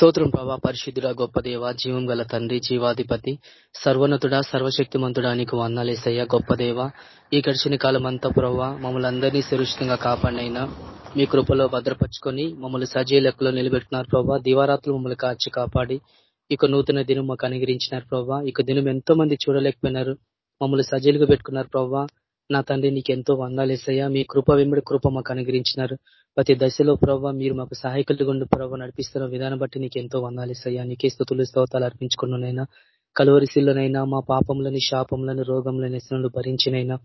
స్తోత్రం ప్రభా పరిశుద్ధుడ గొప్ప దేవ జీవం గల తండ్రి జీవాధిపతి సర్వనతుడ సర్వశక్తిమంతుడా నీకు వందాలేసయ్యా గొప్ప దేవ. ఈ గడిచిన కాలం అంతా ప్రభా మమ్మల్ని అందరినీ సురక్షితంగా కాపాడినైనా మీ కృపలో భద్రపరుచుకొని మమ్మల్ని సజీవ లెక్కలో నిలబెట్టినారు ప్రభా. దివారాత్రులు మమ్మల్ని కాచి కాపాడి ఇక నూతన దినం మాకు అనుగ్రహించినారు ప్రభా. ఇక దినం ఎంతో మంది చూడలేకపోయినారు మమ్మల్ని సజీలుగా పెట్టుకున్నారు ప్రభా. నా తండ్రి నీకు ఎంతో వందాలేసయ్యా మీ కృప వెంబడి కృప మాకు అనుగ్రహించినారు. ప్రతి దశలో ప్రభావ మీరు మాకు సహాయకులుగా ఉండి ప్రభావ నడిపిస్తున్న విధానం బట్టి నీకు ఎంతో వందాలేసయ్యా నీకే స్థుతులు స్తోతాలు అర్పించుకున్నైనా కలువరిశిల్లోనైనా మా పాపంలోని శాపంలోని రోగంలోని వ్యసనంలో భరించినైనా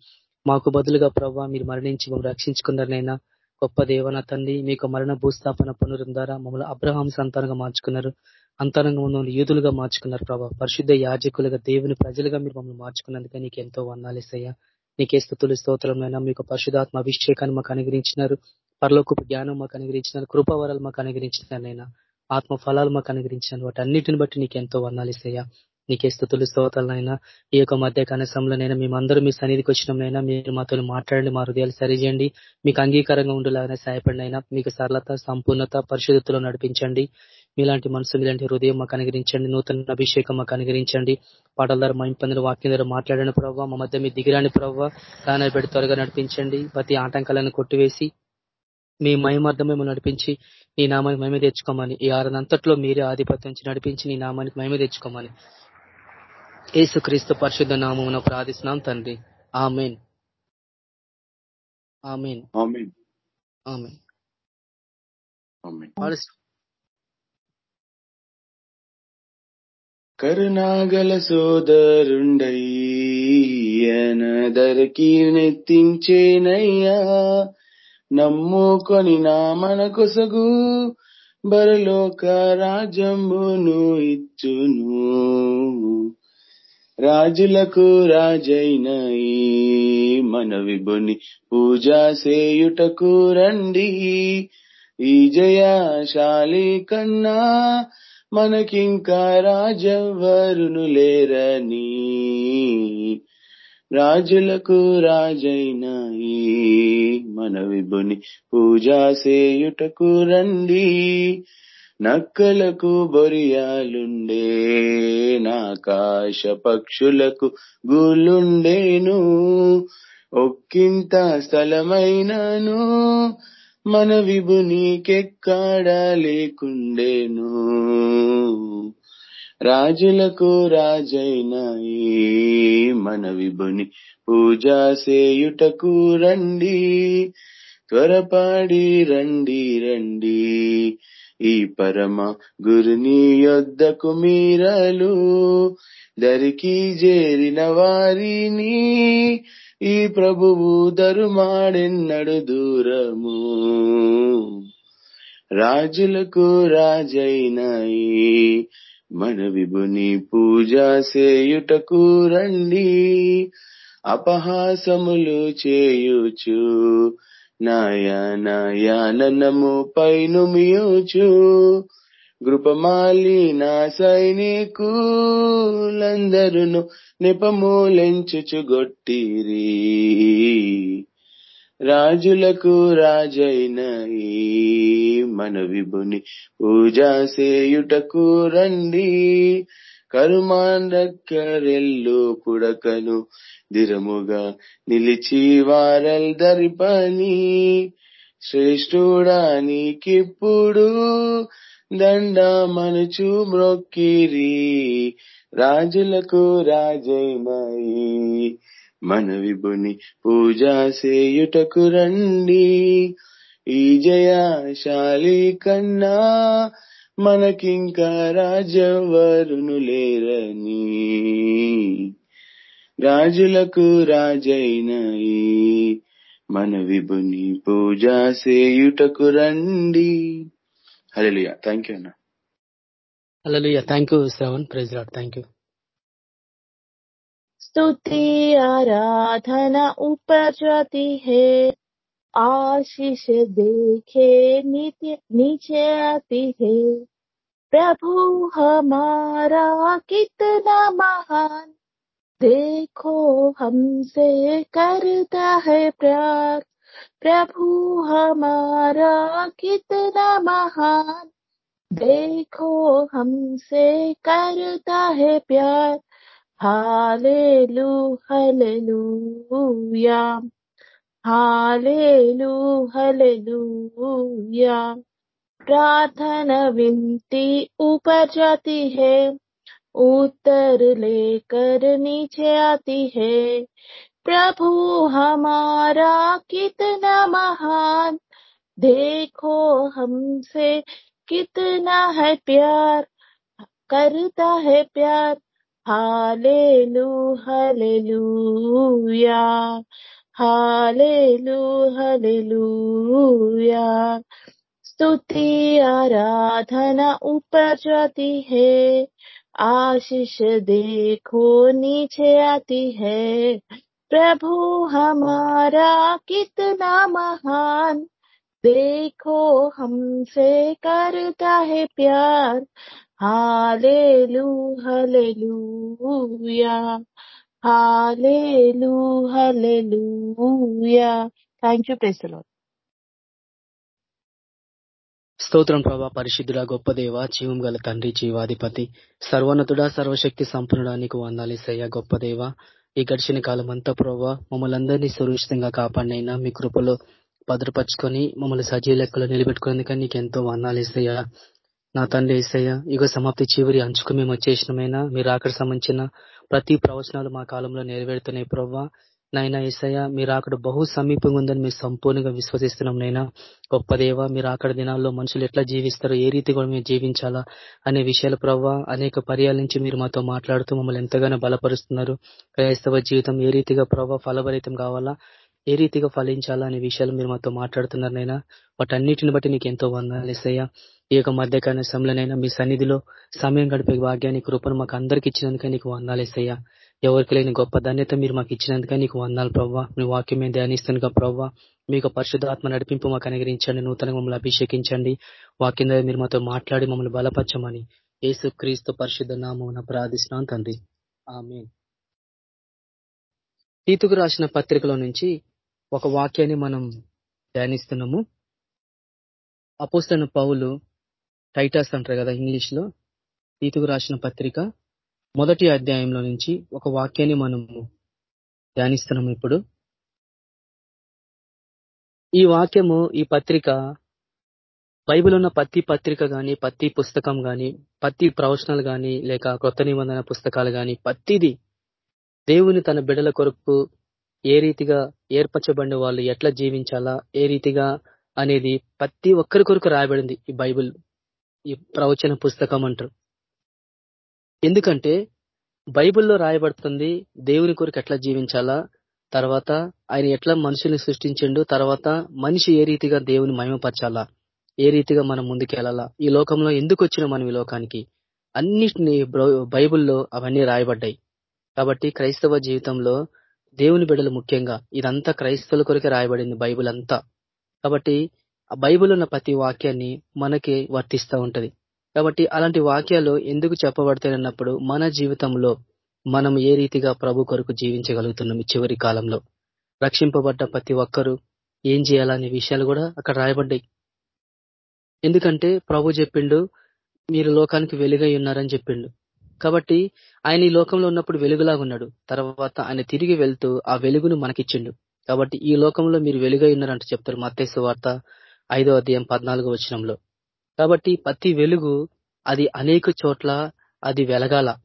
మాకు బదులుగా ప్రభావ మీరు మరణించి మమ్మల్ని రక్షించుకున్నారనైనా గొప్ప దేవన తండ్రి మీకు మరణ భూస్థాపన పునరుద్ధం ద్వారా మమ్మల్ని అబ్రహాం సంతానంగా మార్చుకున్నారు. అంతరంగా మమ్మల్ని యూదులుగా మార్చుకున్నారు ప్రభావ పరిశుద్ధ యాజకులుగా దేవుని ప్రజలుగా మీరు మమ్మల్ని మార్చుకున్నందుకే నీకు ఎంతో వందాలేసయ్యా నీకే స్థుతులు స్తోత్రమైనా మీకు పరిశుధాత్మ అభిషేకాన్ని మాకు అనుగ్రహించినారు. పరలోకపు జ్ఞానం మాకు అనుగ్రహించినారు. కృపావరాలు మాకు అనుగ్రహించినారనైనా ఆత్మ ఫలాలు మాకు అనుగ్రహించినారు. వాటి అన్నిటిని బట్టి నీకు ఎంతో వందాలిసయ్యా నీకే స్థుతులు స్తోతాలైనా ఈ యొక్క మధ్య కనసంలోనైనా మేమందరూ మీ సన్నిధికి వచ్చినైనా మీరు మాతో మాట్లాడండి మా హృదయాలు సరిచేయండి మీకు అంగీకారంగా ఉండేలాగానే సహాయపడినైనా మీకు సరళత సంపూర్ణత పరిశుద్ధతలో నడిపించండి. మీలాంటి మనసు మీలాంటి హృదయం మాకు అనుగ్రహించండి నూతన అభిషేకం మాకు అనుగ్రహించండి. పాటల ద్వారా మా ఇంపందులు వాక్యం ద్వారా మాట్లాడని ప్రవ్వ మా మధ్య మీ దిగిరాని ప్రవ్వ దాని పెట్టి త్వరగా నడిపించండి ప్రతి ఆటంకాలను కొట్టివేసి మీ మహిమార్థం మేము నడిపించి నీ నామానికి మేమే తెచ్చుకోమని ఈ ఆరనంతట్లో మీరే ఆధిపత్యం నడిపించి నీ నామానికి మేమే తెచ్చుకోమని. ఏసు క్రీస్తు పరిశుద్ధ నామమున ప్రార్థిస్తున్నాం తండ్రి. ఆమెన్. ఆమెన్. ఆమెన్. కరుణాగల సోదరుండయ్యనదరికి నెత్తించేనయ్యా. నమ్ముకొని నా మన కొసగు బరలోక రాజంబును ఇచ్చును. రాజులకు రాజైన మన విభుని పూజా సేయుటకు రండి. ఈ జయశాలి కన్నా మనకింకా రాజవరును లేరని రాజులకు రాజైన మన విభుని పూజా సేయుటకు రండి. నక్కలకు బొరియాలుండే నాకాశ పక్షులకు గూలుండేను ఒక్కింత స్థలమైనను మన విభునికెక్కడ లేకుండేను. రాజులకు రాజైనాయి మన విభుని పూజా సేయుటకు రండి. త్వరపాడి రండి రండి. ఈ పరమ గురుని యొద్దకు మీరలు. దరికి చేరిన వారిని ఈ ప్రభువు దరుమాడెన్నడు దూరము. రాజులకు రాజైన మన విభుని పూజ సేయుటకు రండి. అపహాసములు చేయుచు. నాయనము పైనుమియుచు గృపమాలి నా సైనికులందరును నిపమూలెంచుచు గొట్టిరి. రాజులకు రాజైన మన విభుని పూజా సేయుటకు రండి. కరుమాండక్కరెల్లు పుడకను దిరముగా నిలిచి వారల్ దరిపని శ్రేష్ఠుడా నీకిప్పుడు దండ మనుచు మ్రొక్కిరి రాజులకు రాజైనయి మన విభుని పూజ సేయుటకు రండి. ఈ జయశాలి కన్నా మనకింకా రాజెవ్వరును లేరని. రాజులకు రాజైనయి. మన విభుని పూజా సేయుటకు రండి. హలలుయ థ్యాంక్ యూ అన్న. Hallelujah thank you Shravan. Praise lord thank you. స్తుతి ఆరాధన ఉపజతి హే. आशीष देखे नित्य, नीचे आती है। प्रभु हमारा कितना महान। देखो हमसे करता है प्यार। प्रभु हमारा कितना महान। देखो हमसे करता है प्यार। Hallelu hallelujah hallelu hallelujah. प्रार्थना विनती ऊपर जाती है, उत्तर लेकर नीचे आती है। प्रभु हमारा कितना महान, देखो हमसे कितना है प्यार, करता है प्यार। हालेलू हालेलूया। हालेलू हालेलूया स्तुति आराधना ऊपर जाती है आशीष देखो नीचे आती है प्रभु हमारा कितना महान देखो हमसे करता है प्यार हालेलू हालेलूया హాలేలు హలెలుయా థ్యాంక్ యూ ప్రెస్ స్తోత్రం ప్రభా పరిశుద్ధుడ గొప్ప దేవ జీవం గల తండ్రి జీవాధిపతి సర్వనతుడ సర్వశక్తి సంపన్నుడా నీకు వందాలేసయ్యా గొప్ప దేవ. ఈ గడిచిన కాలం అంతా ప్రభావ మమ్మల్ని అందరినీ సురక్షితంగా కాపాడినైనా మీ కృపలో భద్రపరుచుకొని మమ్మల్ని సజీవ లెక్కలో నిలబెట్టుకునేందుకని నీకు ఎంతో వందాలేసయ్యా నా తండ్రి ఏసయ్య యుగ సమాప్తి చివరి అంచుకు మేము వచ్చేసినమైనా మీరు ఆఖరి సంబంధించిన ప్రతి ప్రవచనాలు మా కాలంలో నెరవేరుతున్నాయి ప్రవ్వా. నైనా ఏసయ్య మీరు అక్కడ బహు సమీపంగా ఉందని మేము సంపూర్ణంగా విశ్వసిస్తున్నాం నైనా. గొప్ప దేవ మీరు అక్కడ దినాల్లో మనుషులు ఎట్లా జీవిస్తారో ఏ రీతి కూడా మేము జీవించాలా అనే విషయాలు ప్రవ్వా అనేక పర్యాల నుంచి మీరు మాతో మాట్లాడుతూ మమ్మల్ని ఎంతగానో బలపరుస్తున్నారు. క్రైస్తవ జీవితం ఏ రీతిగా ప్రవ్వా ఫలభరితం కావాలా ఏ రీతిగా ఫలించాలా అనే విషయాలు మీరు మాతో మాట్లాడుతున్నారు నైనా. వాటన్నిటిని బట్టి నీకు ఎంతో వందాలేసయ్యా ఈ యొక్క మధ్యకాల సమయంలోనైనా మీ సన్నిధిలో సమయం గడిపే భాగ్యాన్ని కృపను మాకు అందరికి ఇచ్చినందుకే నీకు వందాలేసయ్యా ఎవరికి లేని గొప్ప ధన్యత మీరు మాకు ఇచ్చినందుకే నీకు వందాలు ప్రవ్వా. మీ వాక్యం మేము ధ్యానిస్తున్నా ప్రవ్వా. మీకు పరిశుద్ధాత్మ నడిపింపు మాకు అనుగ్రహించండి నూతనంగా మమ్మల్ని అభిషేకించండి. వాక్యం ద్వారా మీరు మాతో మాట్లాడి మమ్మల్ని బలపరచమని యేసు క్రీస్తు పరిశుద్ధ నామం ప్రార్థిస్తున్నాను తండ్రి. ఆమె తీతుకు రాసిన పత్రికలో నుంచి ఒక వాక్యాన్ని మనం ధ్యానిస్తున్నాము. అపోస్తన పౌలు టైటస్ అంటారు కదా ఇంగ్లీష్లో తీతుకు రాసిన పత్రిక. మొదటి అధ్యాయంలో నుంచి ఒక వాక్యాన్ని మనము ధ్యానిస్తున్నాము ఇప్పుడు. ఈ వాక్యము ఈ పత్రిక బైబిల్ ఉన్న ప్రతి పత్రిక గాని ప్రతి పుస్తకం గాని ప్రతి ప్రవచనాలు గాని లేక కొత్త నిబంధన పుస్తకాలు గాని ప్రతిది దేవుని తన బిడల కొరకు ఏ రీతిగా ఏర్పరచబడిన వాళ్ళు ఎట్లా జీవించాలా ఏ రీతిగా అనేది ప్రతి ఒక్కరి కొరకు రాయబడింది ఈ బైబిల్. ఈ ప్రవచన పుస్తకం అంటారు. ఎందుకంటే బైబిల్లో రాయబడుతుంది దేవుని కొరకు ఎట్లా జీవించాలా? తర్వాత ఆయన ఎట్లా మనుషుల్ని సృష్టించిండు తర్వాత మనిషి ఏ రీతిగా దేవుని మహిమపరచాలా? ఏ రీతిగా మనం ముందుకెళ్ళాలా ఈ లోకంలో ఎందుకు వచ్చిన మనం ఈ లోకానికి? అన్నిటిని బైబిల్లో అవన్నీ రాయబడ్డాయి. కాబట్టి క్రైస్తవ జీవితంలో దేవుని బిడ్డలు ముఖ్యంగా ఇదంతా క్రైస్తవుల కొరకే రాయబడింది బైబిల్ అంతా. కాబట్టి బైబిల్ ఉన్న ప్రతి వాక్యాన్ని మనకి వర్తిస్తూ ఉంటది. కాబట్టి అలాంటి వాక్యాలు ఎందుకు చెప్పబడతాయన్నప్పుడు మన జీవితంలో మనం ఏ రీతిగా ప్రభు కొరకు జీవించగలుగుతున్నాం ఈ చివరి కాలంలో? రక్షింపబడ్డ ప్రతి ఒక్కరూ ఏం చేయాలనే విషయాలు కూడా అక్కడ రాయబడ్డాయి. ఎందుకంటే ప్రభు చెప్పిండు మీరు లోకానికి వెలుగై ఉన్నారని చెప్పిండు. కాబట్టి ఆయన ఈ లోకంలో ఉన్నప్పుడు వెలుగులాగా ఉన్నాడు. తర్వాత ఆయన తిరిగి వెళ్తూ ఆ వెలుగును మనకిచ్చిండు. కాబట్టి ఈ లోకంలో మీరు వెలుగై ఉన్నారంటూ చెప్తారు. మత్తేసు వార్త ఐదో అధ్యాయం పద్నాలుగో వచనంలో. కాబట్టి ప్రతి వెలుగు అది అనేక చోట్ల అది వెలగాల.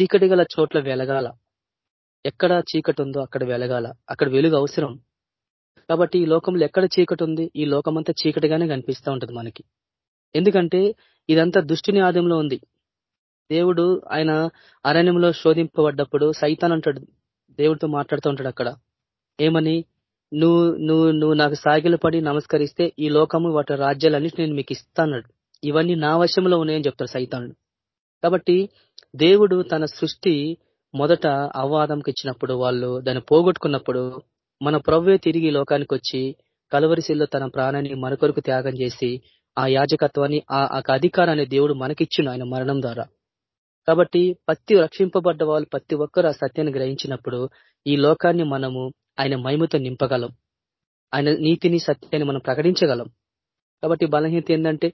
చీకటి గల చోట్ల వెలగాల. ఎక్కడ చీకటి ఉందో అక్కడ వెలగాల. అక్కడ వెలుగు అవసరం. కాబట్టి ఈ లోకంలో ఎక్కడ చీకటి ఉంది? ఈ లోకమంతా చీకటిగానే కనిపిస్తూ ఉంటుంది మనకి. ఎందుకంటే ఇదంతా దుష్టుని ఆదంలో ఉంది. దేవుడు ఆయన అరణ్యంలో శోధింపబడ్డప్పుడు సైతాన్ అంటాడు దేవుడితో మాట్లాడుతూ ఉంటాడు అక్కడ. ఏమని? నువ్వు నువ్వు నువ్వు నాకు సాగిలు పడి నమస్కరిస్తే ఈ లోకము వాటి రాజ్యాలన్నిటి నేను మీకు ఇస్తాను ఇవన్నీ నా వశంలో ఉన్నాయని చెప్తాడు సైతానుడు. కాబట్టి దేవుడు తన సృష్టి మొదట అవ్వాదంకి ఇచ్చినప్పుడు వాళ్ళు దాన్ని పోగొట్టుకున్నప్పుడు మన ప్రవ్వే తిరిగి లోకానికి వచ్చి కలవరిశిల్లో తన ప్రాణాన్ని మన త్యాగం చేసి ఆ యాజకత్వాన్ని ఆ అధికారాన్ని దేవుడు మనకిచ్చిండు ఆయన మరణం ద్వారా. కాబట్టి ప్రతి రక్షింపబడ్డ వాళ్ళు ప్రతి ఒక్కరు ఆ సత్యాన్ని గ్రహించినప్పుడు ఈ లోకాన్ని మనము ఆయన మహిమతో నింపగలం. ఆయన నీతిని సత్యాన్ని మనం ప్రకటించగలం. కాబట్టి బలహీనత ఏంటంటే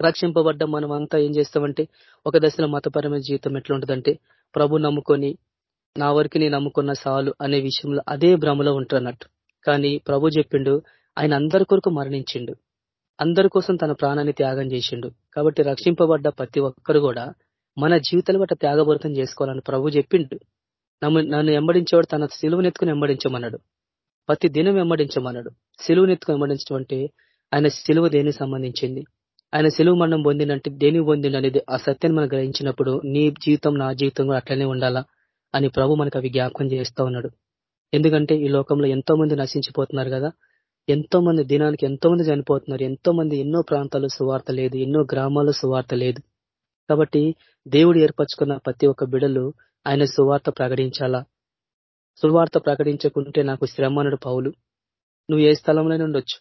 రక్షింపబడ్డ మనం అంతా ఏం చేస్తామంటే ఒక దశలో మతపరమైన జీవితం ఎట్లా ఉంటుందంటే ప్రభు నమ్ముకొని నా వరకు నేను నమ్ముకున్న సాలు అనే విషయంలో అదే భ్రమలో ఉంటున్నట్టు. కానీ ప్రభు చెప్పిండు ఆయన అందరి కొరకు మరణించిండు. అందరి కోసం తన ప్రాణాన్ని త్యాగం చేసిండు. కాబట్టి రక్షింపబడ్డ ప్రతి ఒక్కరు కూడా మన జీవితాలు బట్ట త్యాగభరితం చేసుకోవాలని ప్రభు చెప్పిండు. నన్ను నన్ను వెంబడించేవాడు తన సిలువనెత్తుకుని వెంబడించమన్నాడు. ప్రతి దినం వెంబడించమన్నాడు. సిలువనెత్తుకుని వెంబడించడం అంటే ఆయన సిలువ దేనికి సంబంధించింది? ఆయన సెలువు మరణం పొందినంటే దేని పొందిండు అనేది ఆ సత్యాన్ని మనం గ్రహించినప్పుడు నీ జీవితం నా జీవితం కూడా అట్లనే ఉండాలా అని ప్రభు మనకు అవి జ్ఞాపకం చేస్తూ ఉన్నాడు. ఎందుకంటే ఈ లోకంలో ఎంతో మంది నశించిపోతున్నారు కదా? ఎంతో మంది దినానికి ఎంతో మంది చనిపోతున్నారు? ఎంతో మంది ఎన్నో ప్రాంతాల్లో సువార్త లేదు ఎన్నో గ్రామాల్లో సువార్త లేదు. కాబట్టి దేవుడు ఏర్పరచుకున్న ప్రతి ఒక్క బిడలు ఆయన సువార్త ప్రకటించాలా? సువార్త ప్రకటించకుంటే నాకు శ్రమనుడు పౌలు. నువ్వు ఏ స్థలంలోనే ఉండొచ్చు?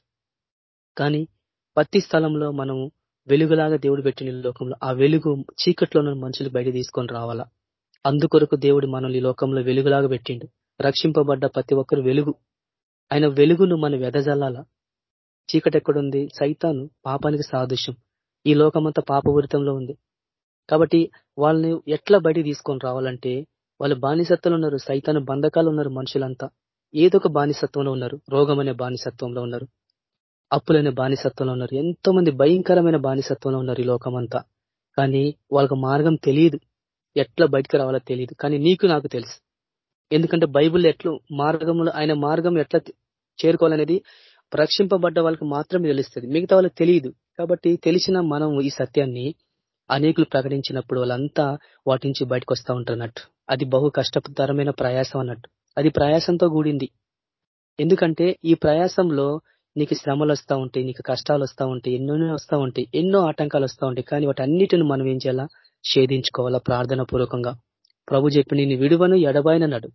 కానీ ప్రతి స్థలంలో మనము వెలుగులాగా దేవుడు పెట్టిన ఈ లోకంలో ఆ వెలుగు చీకట్లో మనుషులు బయట తీసుకొని రావాలా? అందుకొరకు దేవుడు మనల్ని ఈ లోకంలో వెలుగులాగా పెట్టిండు. రక్షింపబడ్డ ప్రతి ఒక్కరు వెలుగు. ఆయన వెలుగును మనం వెదజల్లాల చీకటి ఎక్కడుంది సైతాను పాపానికి సాదృశ్యం. ఈ లోకమంతా పాపపూరితంలో ఉంది. కాబట్టి వాళ్ళని ఎట్లా బయట తీసుకొని రావాలంటే వాళ్ళు బానిసత్వంలో ఉన్నారు సైతాను బంధకాలు ఉన్నారు మనుషులంతా. ఏదో ఒక బానిసత్వంలో ఉన్నారు రోగం అనే బానిసత్వంలో ఉన్నారు అప్పులనే బానిసత్వంలో ఉన్నారు ఎంతో మంది భయంకరమైన బానిసత్వంలో ఉన్నారు ఈ లోకమంతా. కానీ వాళ్ళకి మార్గం తెలియదు. ఎట్లా బయటకు రావాలో తెలియదు. కానీ నీకు నాకు తెలుసు. ఎందుకంటే బైబుల్ ఎట్లు మార్గంలో ఆయన మార్గం ఎట్లా చేరుకోవాలనేది రక్షింపబడ్డ వాళ్ళకి మాత్రమే తెలుస్తుంది. మిగతా వాళ్ళకి తెలియదు. కాబట్టి తెలిసిన మనం ఈ సత్యాన్ని అనేకులు ప్రకటించినప్పుడు వాళ్ళంతా వాటి నుంచి బయటకు వస్తూ ఉంటారన్నట్టు. అది బహు కష్టతరమైన ప్రయాసం అన్నట్టు. అది ప్రయాసంతో కూడింది. ఎందుకంటే ఈ ప్రయాసంలో నీకు శ్రమలు వస్తూ ఉంటాయి నీకు కష్టాలు వస్తూ ఉంటాయి ఎన్నో వస్తూ ఉంటాయి ఎన్నో ఆటంకాలు వస్తూ ఉంటాయి. కానీ వాటి అన్నిటిని మనం ఏం చేయాలా? ఛేదించుకోవాలా ప్రార్థన పూర్వకంగా ప్రభు చెప్పి నేను విడువను ఎడబాయనన్నాడు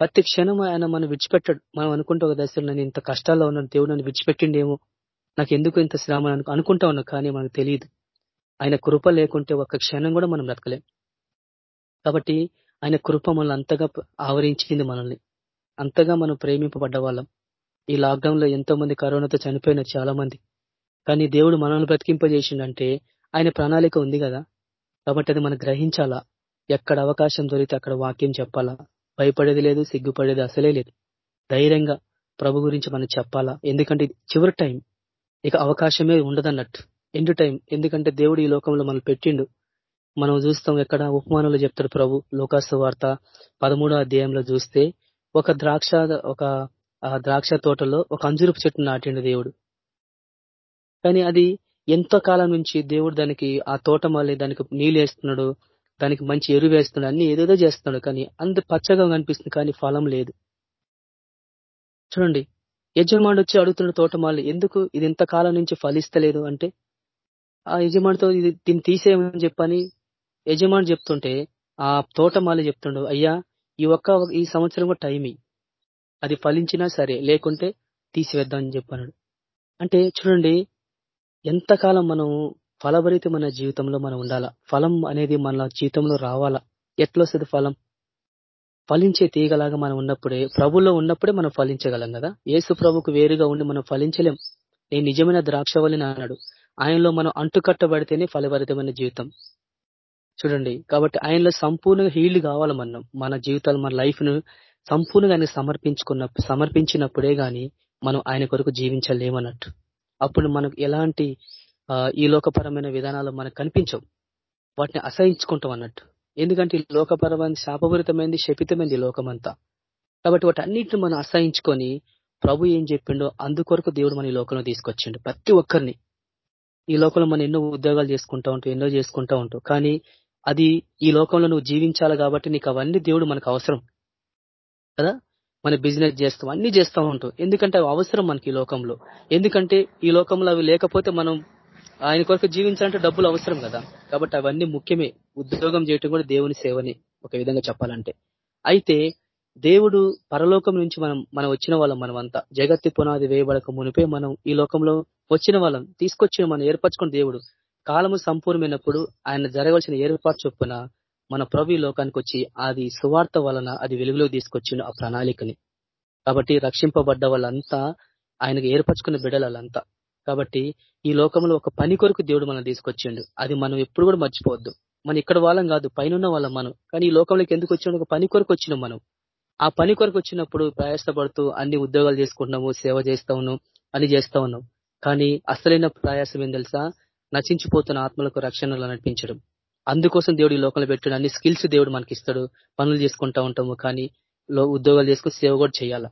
ప్రతి క్షణం ఆయన మనం విడిచిపెట్టాడు. మనం అనుకుంటే ఒక దశలో నేను ఇంత కష్టాల్లో ఉన్నాను దేవుడు నన్ను విడిచిపెట్టిండేమో. నాకు ఎందుకు ఇంత శ్రమ అనుకుంటా ఉన్నా కానీ మనకు తెలియదు. ఆయన కృప లేకుంటే ఒక్క క్షణం కూడా మనం బ్రతకలేం. కాబట్టి ఆయన కృప మనల్ని అంతగా ఆవరించింది మనల్ని. అంతగా మనం ప్రేమింపబడ్డ వాళ్ళం. ఈ లాక్డౌన్లో ఎంతో మంది కరోనాతో చనిపోయిన చాలా మంది కానీ దేవుడు మనల్ని బ్రతికింపజేసిండంటే ఆయన ప్రణాళిక ఉంది కదా. కాబట్టి అది మనం గ్రహించాలా? ఎక్కడ అవకాశం దొరికితే అక్కడ వాక్యం చెప్పాలా? భయపడేది లేదు సిగ్గుపడేది అసలే లేదు. ధైర్యంగా ప్రభు గురించి మనం చెప్పాలా? ఎందుకంటే ఇది చివరి టైం. ఇక అవకాశమే ఉండదన్నట్టు. ఎండ్ టైం ఎందుకంటే దేవుడు ఈ లోకంలో మనల్ని పెట్టిండు. మనం చూస్తాం ఎక్కడ ఉపమానంలో చెప్తాడు ప్రభు. లోకాసు వార్త పదమూడో అధ్యాయంలో చూస్తే ఒక ద్రాక్ష ఒక ఆ ద్రాక్ష తోటలో ఒక అంజురుపు చెట్టు నాటిండు దేవుడు. కానీ అది ఎంతో కాలం నుంచి దేవుడు దానికి ఆ తోట మళ్ళీ దానికి నీళ్ళు వేస్తున్నాడు దానికి మంచి ఎరువు వేస్తున్నాడు అన్ని ఏదేదో చేస్తున్నాడు. కానీ అంత పచ్చగా కనిపిస్తుంది కానీ ఫలం లేదు. చూడండి. యజమాని వచ్చి అడుగుతున్న తోటమాలి ఎందుకు? ఇది ఇంతకాలం నుంచి ఫలిస్తలేదు. అంటే ఆ యజమానితో ఇది దీన్ని తీసేయమని చెప్పని యజమాని చెప్తుంటే ఆ తోటమాలి చెప్తుండు అయ్యా ఈ ఒక్క ఈ సంవత్సరం కూడా టైమి. అది ఫలించినా సరే లేకుంటే తీసివేద్దామని చెప్పన్నాడు. అంటే చూడండి ఎంతకాలం మనం ఫలభరితమైన జీవితంలో మనం ఉండాలా? ఫలం అనేది మన జీవితంలో రావాలా? ఎట్లా వస్తుంది ఫలం? ఫలించే తీగలాగా మనం ఉన్నప్పుడే ప్రభులో ఉన్నప్పుడే మనం ఫలించగలం కదా? యేసు ప్రభుకు వేరుగా ఉండి మనం ఫలించలేం. నేను నిజమైన ద్రాక్షవల్లిని అన్నాడు. ఆయనలో మనం అంటుకట్టబడితేనే ఫలభరితమైన జీవితం. చూడండి కాబట్టి ఆయనలో సంపూర్ణంగా హీల్డ్ కావాలి మనం. మన జీవితాలు మన లైఫ్ను సంపూర్ణంగా ఆయన సమర్పించుకున్న సమర్పించినప్పుడే గాని మనం ఆయన కొరకు జీవించలేమన్నట్టు. అప్పుడు మనకు ఎలాంటి ఈ లోకపరమైన విధానాలు మనకు కనిపించవు. వాటిని అసహించుకుంటాం అన్నట్టు. ఎందుకంటే ఈ లోకపరమైన శాపభరితమైంది శపితమైంది లోకమంతా. కాబట్టి వాటి అన్నింటిని మనం అసహించుకొని ప్రభు ఏం చెప్పిండో అందుకొరకు దేవుడు మన ఈ లోకంలో తీసుకొచ్చిండు. ప్రతి ఒక్కరిని. ఈ లోకంలో మనం ఎన్నో ఉద్యోగాలు చేసుకుంటా ఉంటాం ఎన్నో చేసుకుంటా ఉంటాం. కానీ అది ఈ లోకంలో నువ్వు జీవించాలి కాబట్టి నీకు అవన్నీ దేవుడు మనకు అవసరం. కదా? మన బిజినెస్ చేస్తాం అన్ని చేస్తూ ఉంటాం. ఎందుకంటే అవి అవసరం మనకి ఈ లోకంలో. ఎందుకంటే ఈ లోకంలో అవి లేకపోతే మనం ఆయన కొరకు జీవించాలంటే డబ్బులు అవసరం కదా. కాబట్టి అవన్నీ ముఖ్యమే. ఉద్యోగం చేయటం కూడా దేవుని సేవని ఒక విధంగా చెప్పాలంటే. అయితే దేవుడు పరలోకం నుంచి మనం మనం వచ్చిన వాళ్ళం మనమంతా. జగత్తి పునాది వేయబడక మునిపే మనం ఈ లోకంలో వచ్చిన వాళ్ళం. తీసుకొచ్చిన మనం ఏర్పరచుకున్న దేవుడు. కాలము సంపూర్ణమైనప్పుడు ఆయన జరగవలసిన ఏర్పాటు చొప్పున మన ప్రభు లోకానికి వచ్చి అది సువార్త వలన అది వెలుగులో తీసుకొచ్చిండు ఆ ప్రణాళికని. కాబట్టి రక్షింపబడ్డ వాళ్ళంతా ఆయనకు ఏర్పరచుకున్న బిడ్డలంతా కాబట్టి ఈ లోకంలో ఒక పని కొరకు దేవుడు మనం తీసుకొచ్చిండు. అది మనం ఎప్పుడు కూడా మర్చిపోవద్దు. మనం ఇక్కడ వాళ్ళం కాదు పైన వాళ్ళం మనం. కానీ ఈ లోకంలోకి ఎందుకు వచ్చిన ఒక పని కొరకు వచ్చినాం మనం. ఆ పని కొరకు వచ్చినప్పుడు ప్రయాసపడుతూ అన్ని ఉద్యోగాలు చేసుకుంటున్నాము సేవ చేస్తా ఉన్నాం అని చేస్తా ఉన్నాం. కానీ అసలైన ప్రయాసం ఏం తెలుసా? నశించిపోతున్న ఆత్మలకు రక్షణలు నడిపించడం అందుకోసం దేవుడు ఈ లోకంలో పెట్టాడు అన్ని స్కిల్స్ దేవుడు మనకి ఇస్తాడు పనులు చేసుకుంటా ఉంటాము కానీ ఉద్యోగాలు చేసుకుని సేవ కూడా చేయాల.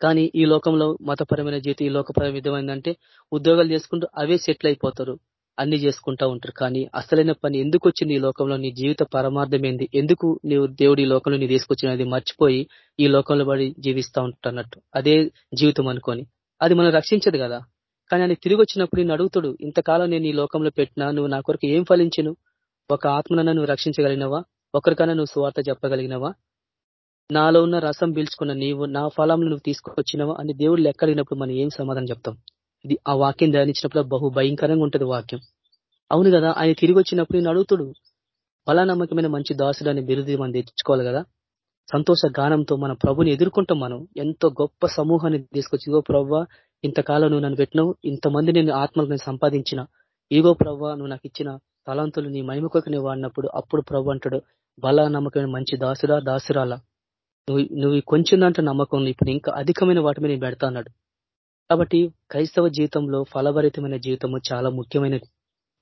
కానీ ఈ లోకంలో మతపరమైన జీవితం ఈ లోకపరమైన విధమైందంటే ఉద్యోగాలు చేసుకుంటూ అవే సెటిల్ అయిపోతారు. అన్ని చేసుకుంటా ఉంటారు. కానీ అసలైన పని ఎందుకు వచ్చింది ఈ లోకంలో? నీ జీవిత పరమార్థం ఏంది ఎందుకు నీవు దేవుడు ఈ లోకంలో నీ తీసుకొచ్చినది మర్చిపోయి ఈ లోకంలో పడి జీవిస్తా ఉంటానట్టు? అదే జీవితం అనుకొని. అది మనం రక్షించదు కదా? కానీ ఆయన తిరిగి వచ్చినప్పుడు నేను అడుగుతాడు ఇంతకాలం నేను ఈ లోకంలో పెట్టినా నువ్వు నా కొరకు ఏం ఫలించను? ఒక ఆత్మనన్నా నువ్వు రక్షించగలిగినవా? ఒకరికన్నా నువ్వు సువార్త చెప్పగలిగినవా? నాలో ఉన్న రసం పీల్చుకున్న నీవు నా ఫలంలో నువ్వు తీసుకొచ్చినవా? అని దేవుడు లెక్కలిగినప్పుడు మనం ఏం సమాధానం చెప్తాం? ఇది ఆ వాక్యం ధ్యానించినప్పుడు బహు భయంకరంగా ఉంటుంది వాక్యం. అవును కదా ఆయన తిరిగి వచ్చినప్పుడు నేను అడుగుతాడు బలానమ్మకమైన మంచి దాసుడు అనే బిరుది మనం తెచ్చుకోవాలి కదా. సంతోష గానంతో మన ప్రభుని ఎదుర్కొంటాం మనం. ఎంతో గొప్ప సమూహాన్ని తీసుకొచ్చి ఇగో ప్రవ్వ ఇంతకాలం నువ్వు నన్ను పెట్టినావు ఇంతమంది నేను ఆత్మలు నేను సంపాదించిన. ఇగో ప్రవ్వ నువ్వు నాకు ఇచ్చిన తలాంతులు నీ మహిమ కొరకు నువ్వు వాడినప్పుడు అప్పుడు ప్రభు అంటాడు బలా నమ్మకమైన మంచి దాసురా దాసురాలా. నువ్వు నువ్వు కొంచెం దాంట్లో నమ్మకం ఇప్పుడు ఇంకా అధికమైన వాటి మీద నేను పెడతా అన్నాడు. కాబట్టి క్రైస్తవ జీవితంలో ఫలభరితమైన జీవితము చాలా ముఖ్యమైనది.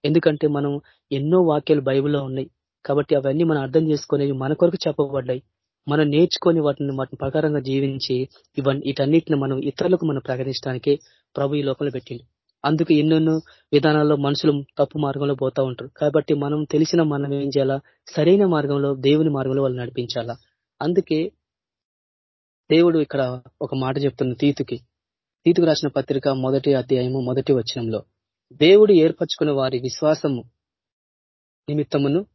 ఎందుకంటే మనం ఎన్నో వాక్యాలు బైబిల్లో ఉన్నాయి. కాబట్టి అవన్నీ మనం అర్థం చేసుకునేవి మన కొరకు చెప్పబడ్డాయి. మనం నేర్చుకొని వాటిని వాటిని ప్రకారంగా జీవించి ఇవన్నీ వీటన్నిటిని మనం ఇతరులకు మనం ప్రకటించడానికి ప్రభు ఈ లోకంలో పెట్టింది అందుకు ఎన్నెన్నో విధానాల్లో మనుషులు తప్పు మార్గంలో పోతా ఉంటారు. కాబట్టి మనం తెలిసిన మనం ఏం చేయాలా? సరైన మార్గంలో దేవుని మార్గంలో వాళ్ళు నడిపించాలా? అందుకే దేవుడు ఇక్కడ ఒక మాట చెప్తున్న తీతుకి తీతుకు రాసిన పత్రిక మొదటి అధ్యాయము మొదటి వచనంలో దేవుడు ఏర్పరచుకున్న వారి విశ్వాసము నిమిత్తమును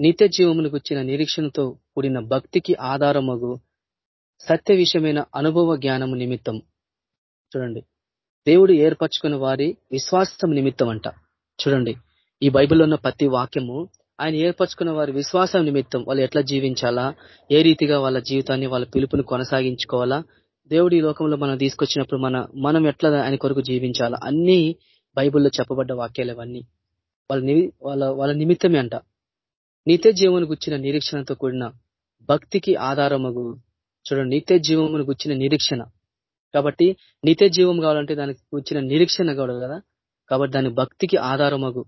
నిత్య జీవమును గుచ్చిన నిరీక్షణతో కూడిన భక్తికి ఆధారమగు సత్య విషయమైన అనుభవ జ్ఞానము నిమిత్తం. చూడండి. దేవుడు ఏర్పరచుకున్న వారి విశ్వాసం నిమిత్తం అంట చూడండి. ఈ బైబిల్లో ఉన్న ప్రతి వాక్యము ఆయన ఏర్పరచుకున్న వారి విశ్వాసం నిమిత్తం. వాళ్ళు ఎట్లా జీవించాలా? ఏ రీతిగా వాళ్ళ జీవితాన్ని వాళ్ళ పిలుపుని కొనసాగించుకోవాలా? దేవుడు ఈ లోకంలో మనం తీసుకొచ్చినప్పుడు మన మనం ఎట్లా ఆయన కొరకు జీవించాలా? అన్ని బైబిల్లో చెప్పబడ్డ వాక్యాలు అవన్నీ వాళ్ళ వాళ్ళ వాళ్ళ నిమిత్తమే అంట. నిత్య జీవమును గుచ్చిన నిరీక్షణతో కూడిన భక్తికి ఆధారమగు చూడండి నిత్య జీవమును గుచ్చిన నిరీక్షణ. కాబట్టి నిత్య జీవం కావాలంటే దానికి వచ్చిన నిరీక్షణ కావడం కదా? కాబట్టి దాని భక్తికి ఆధారమగు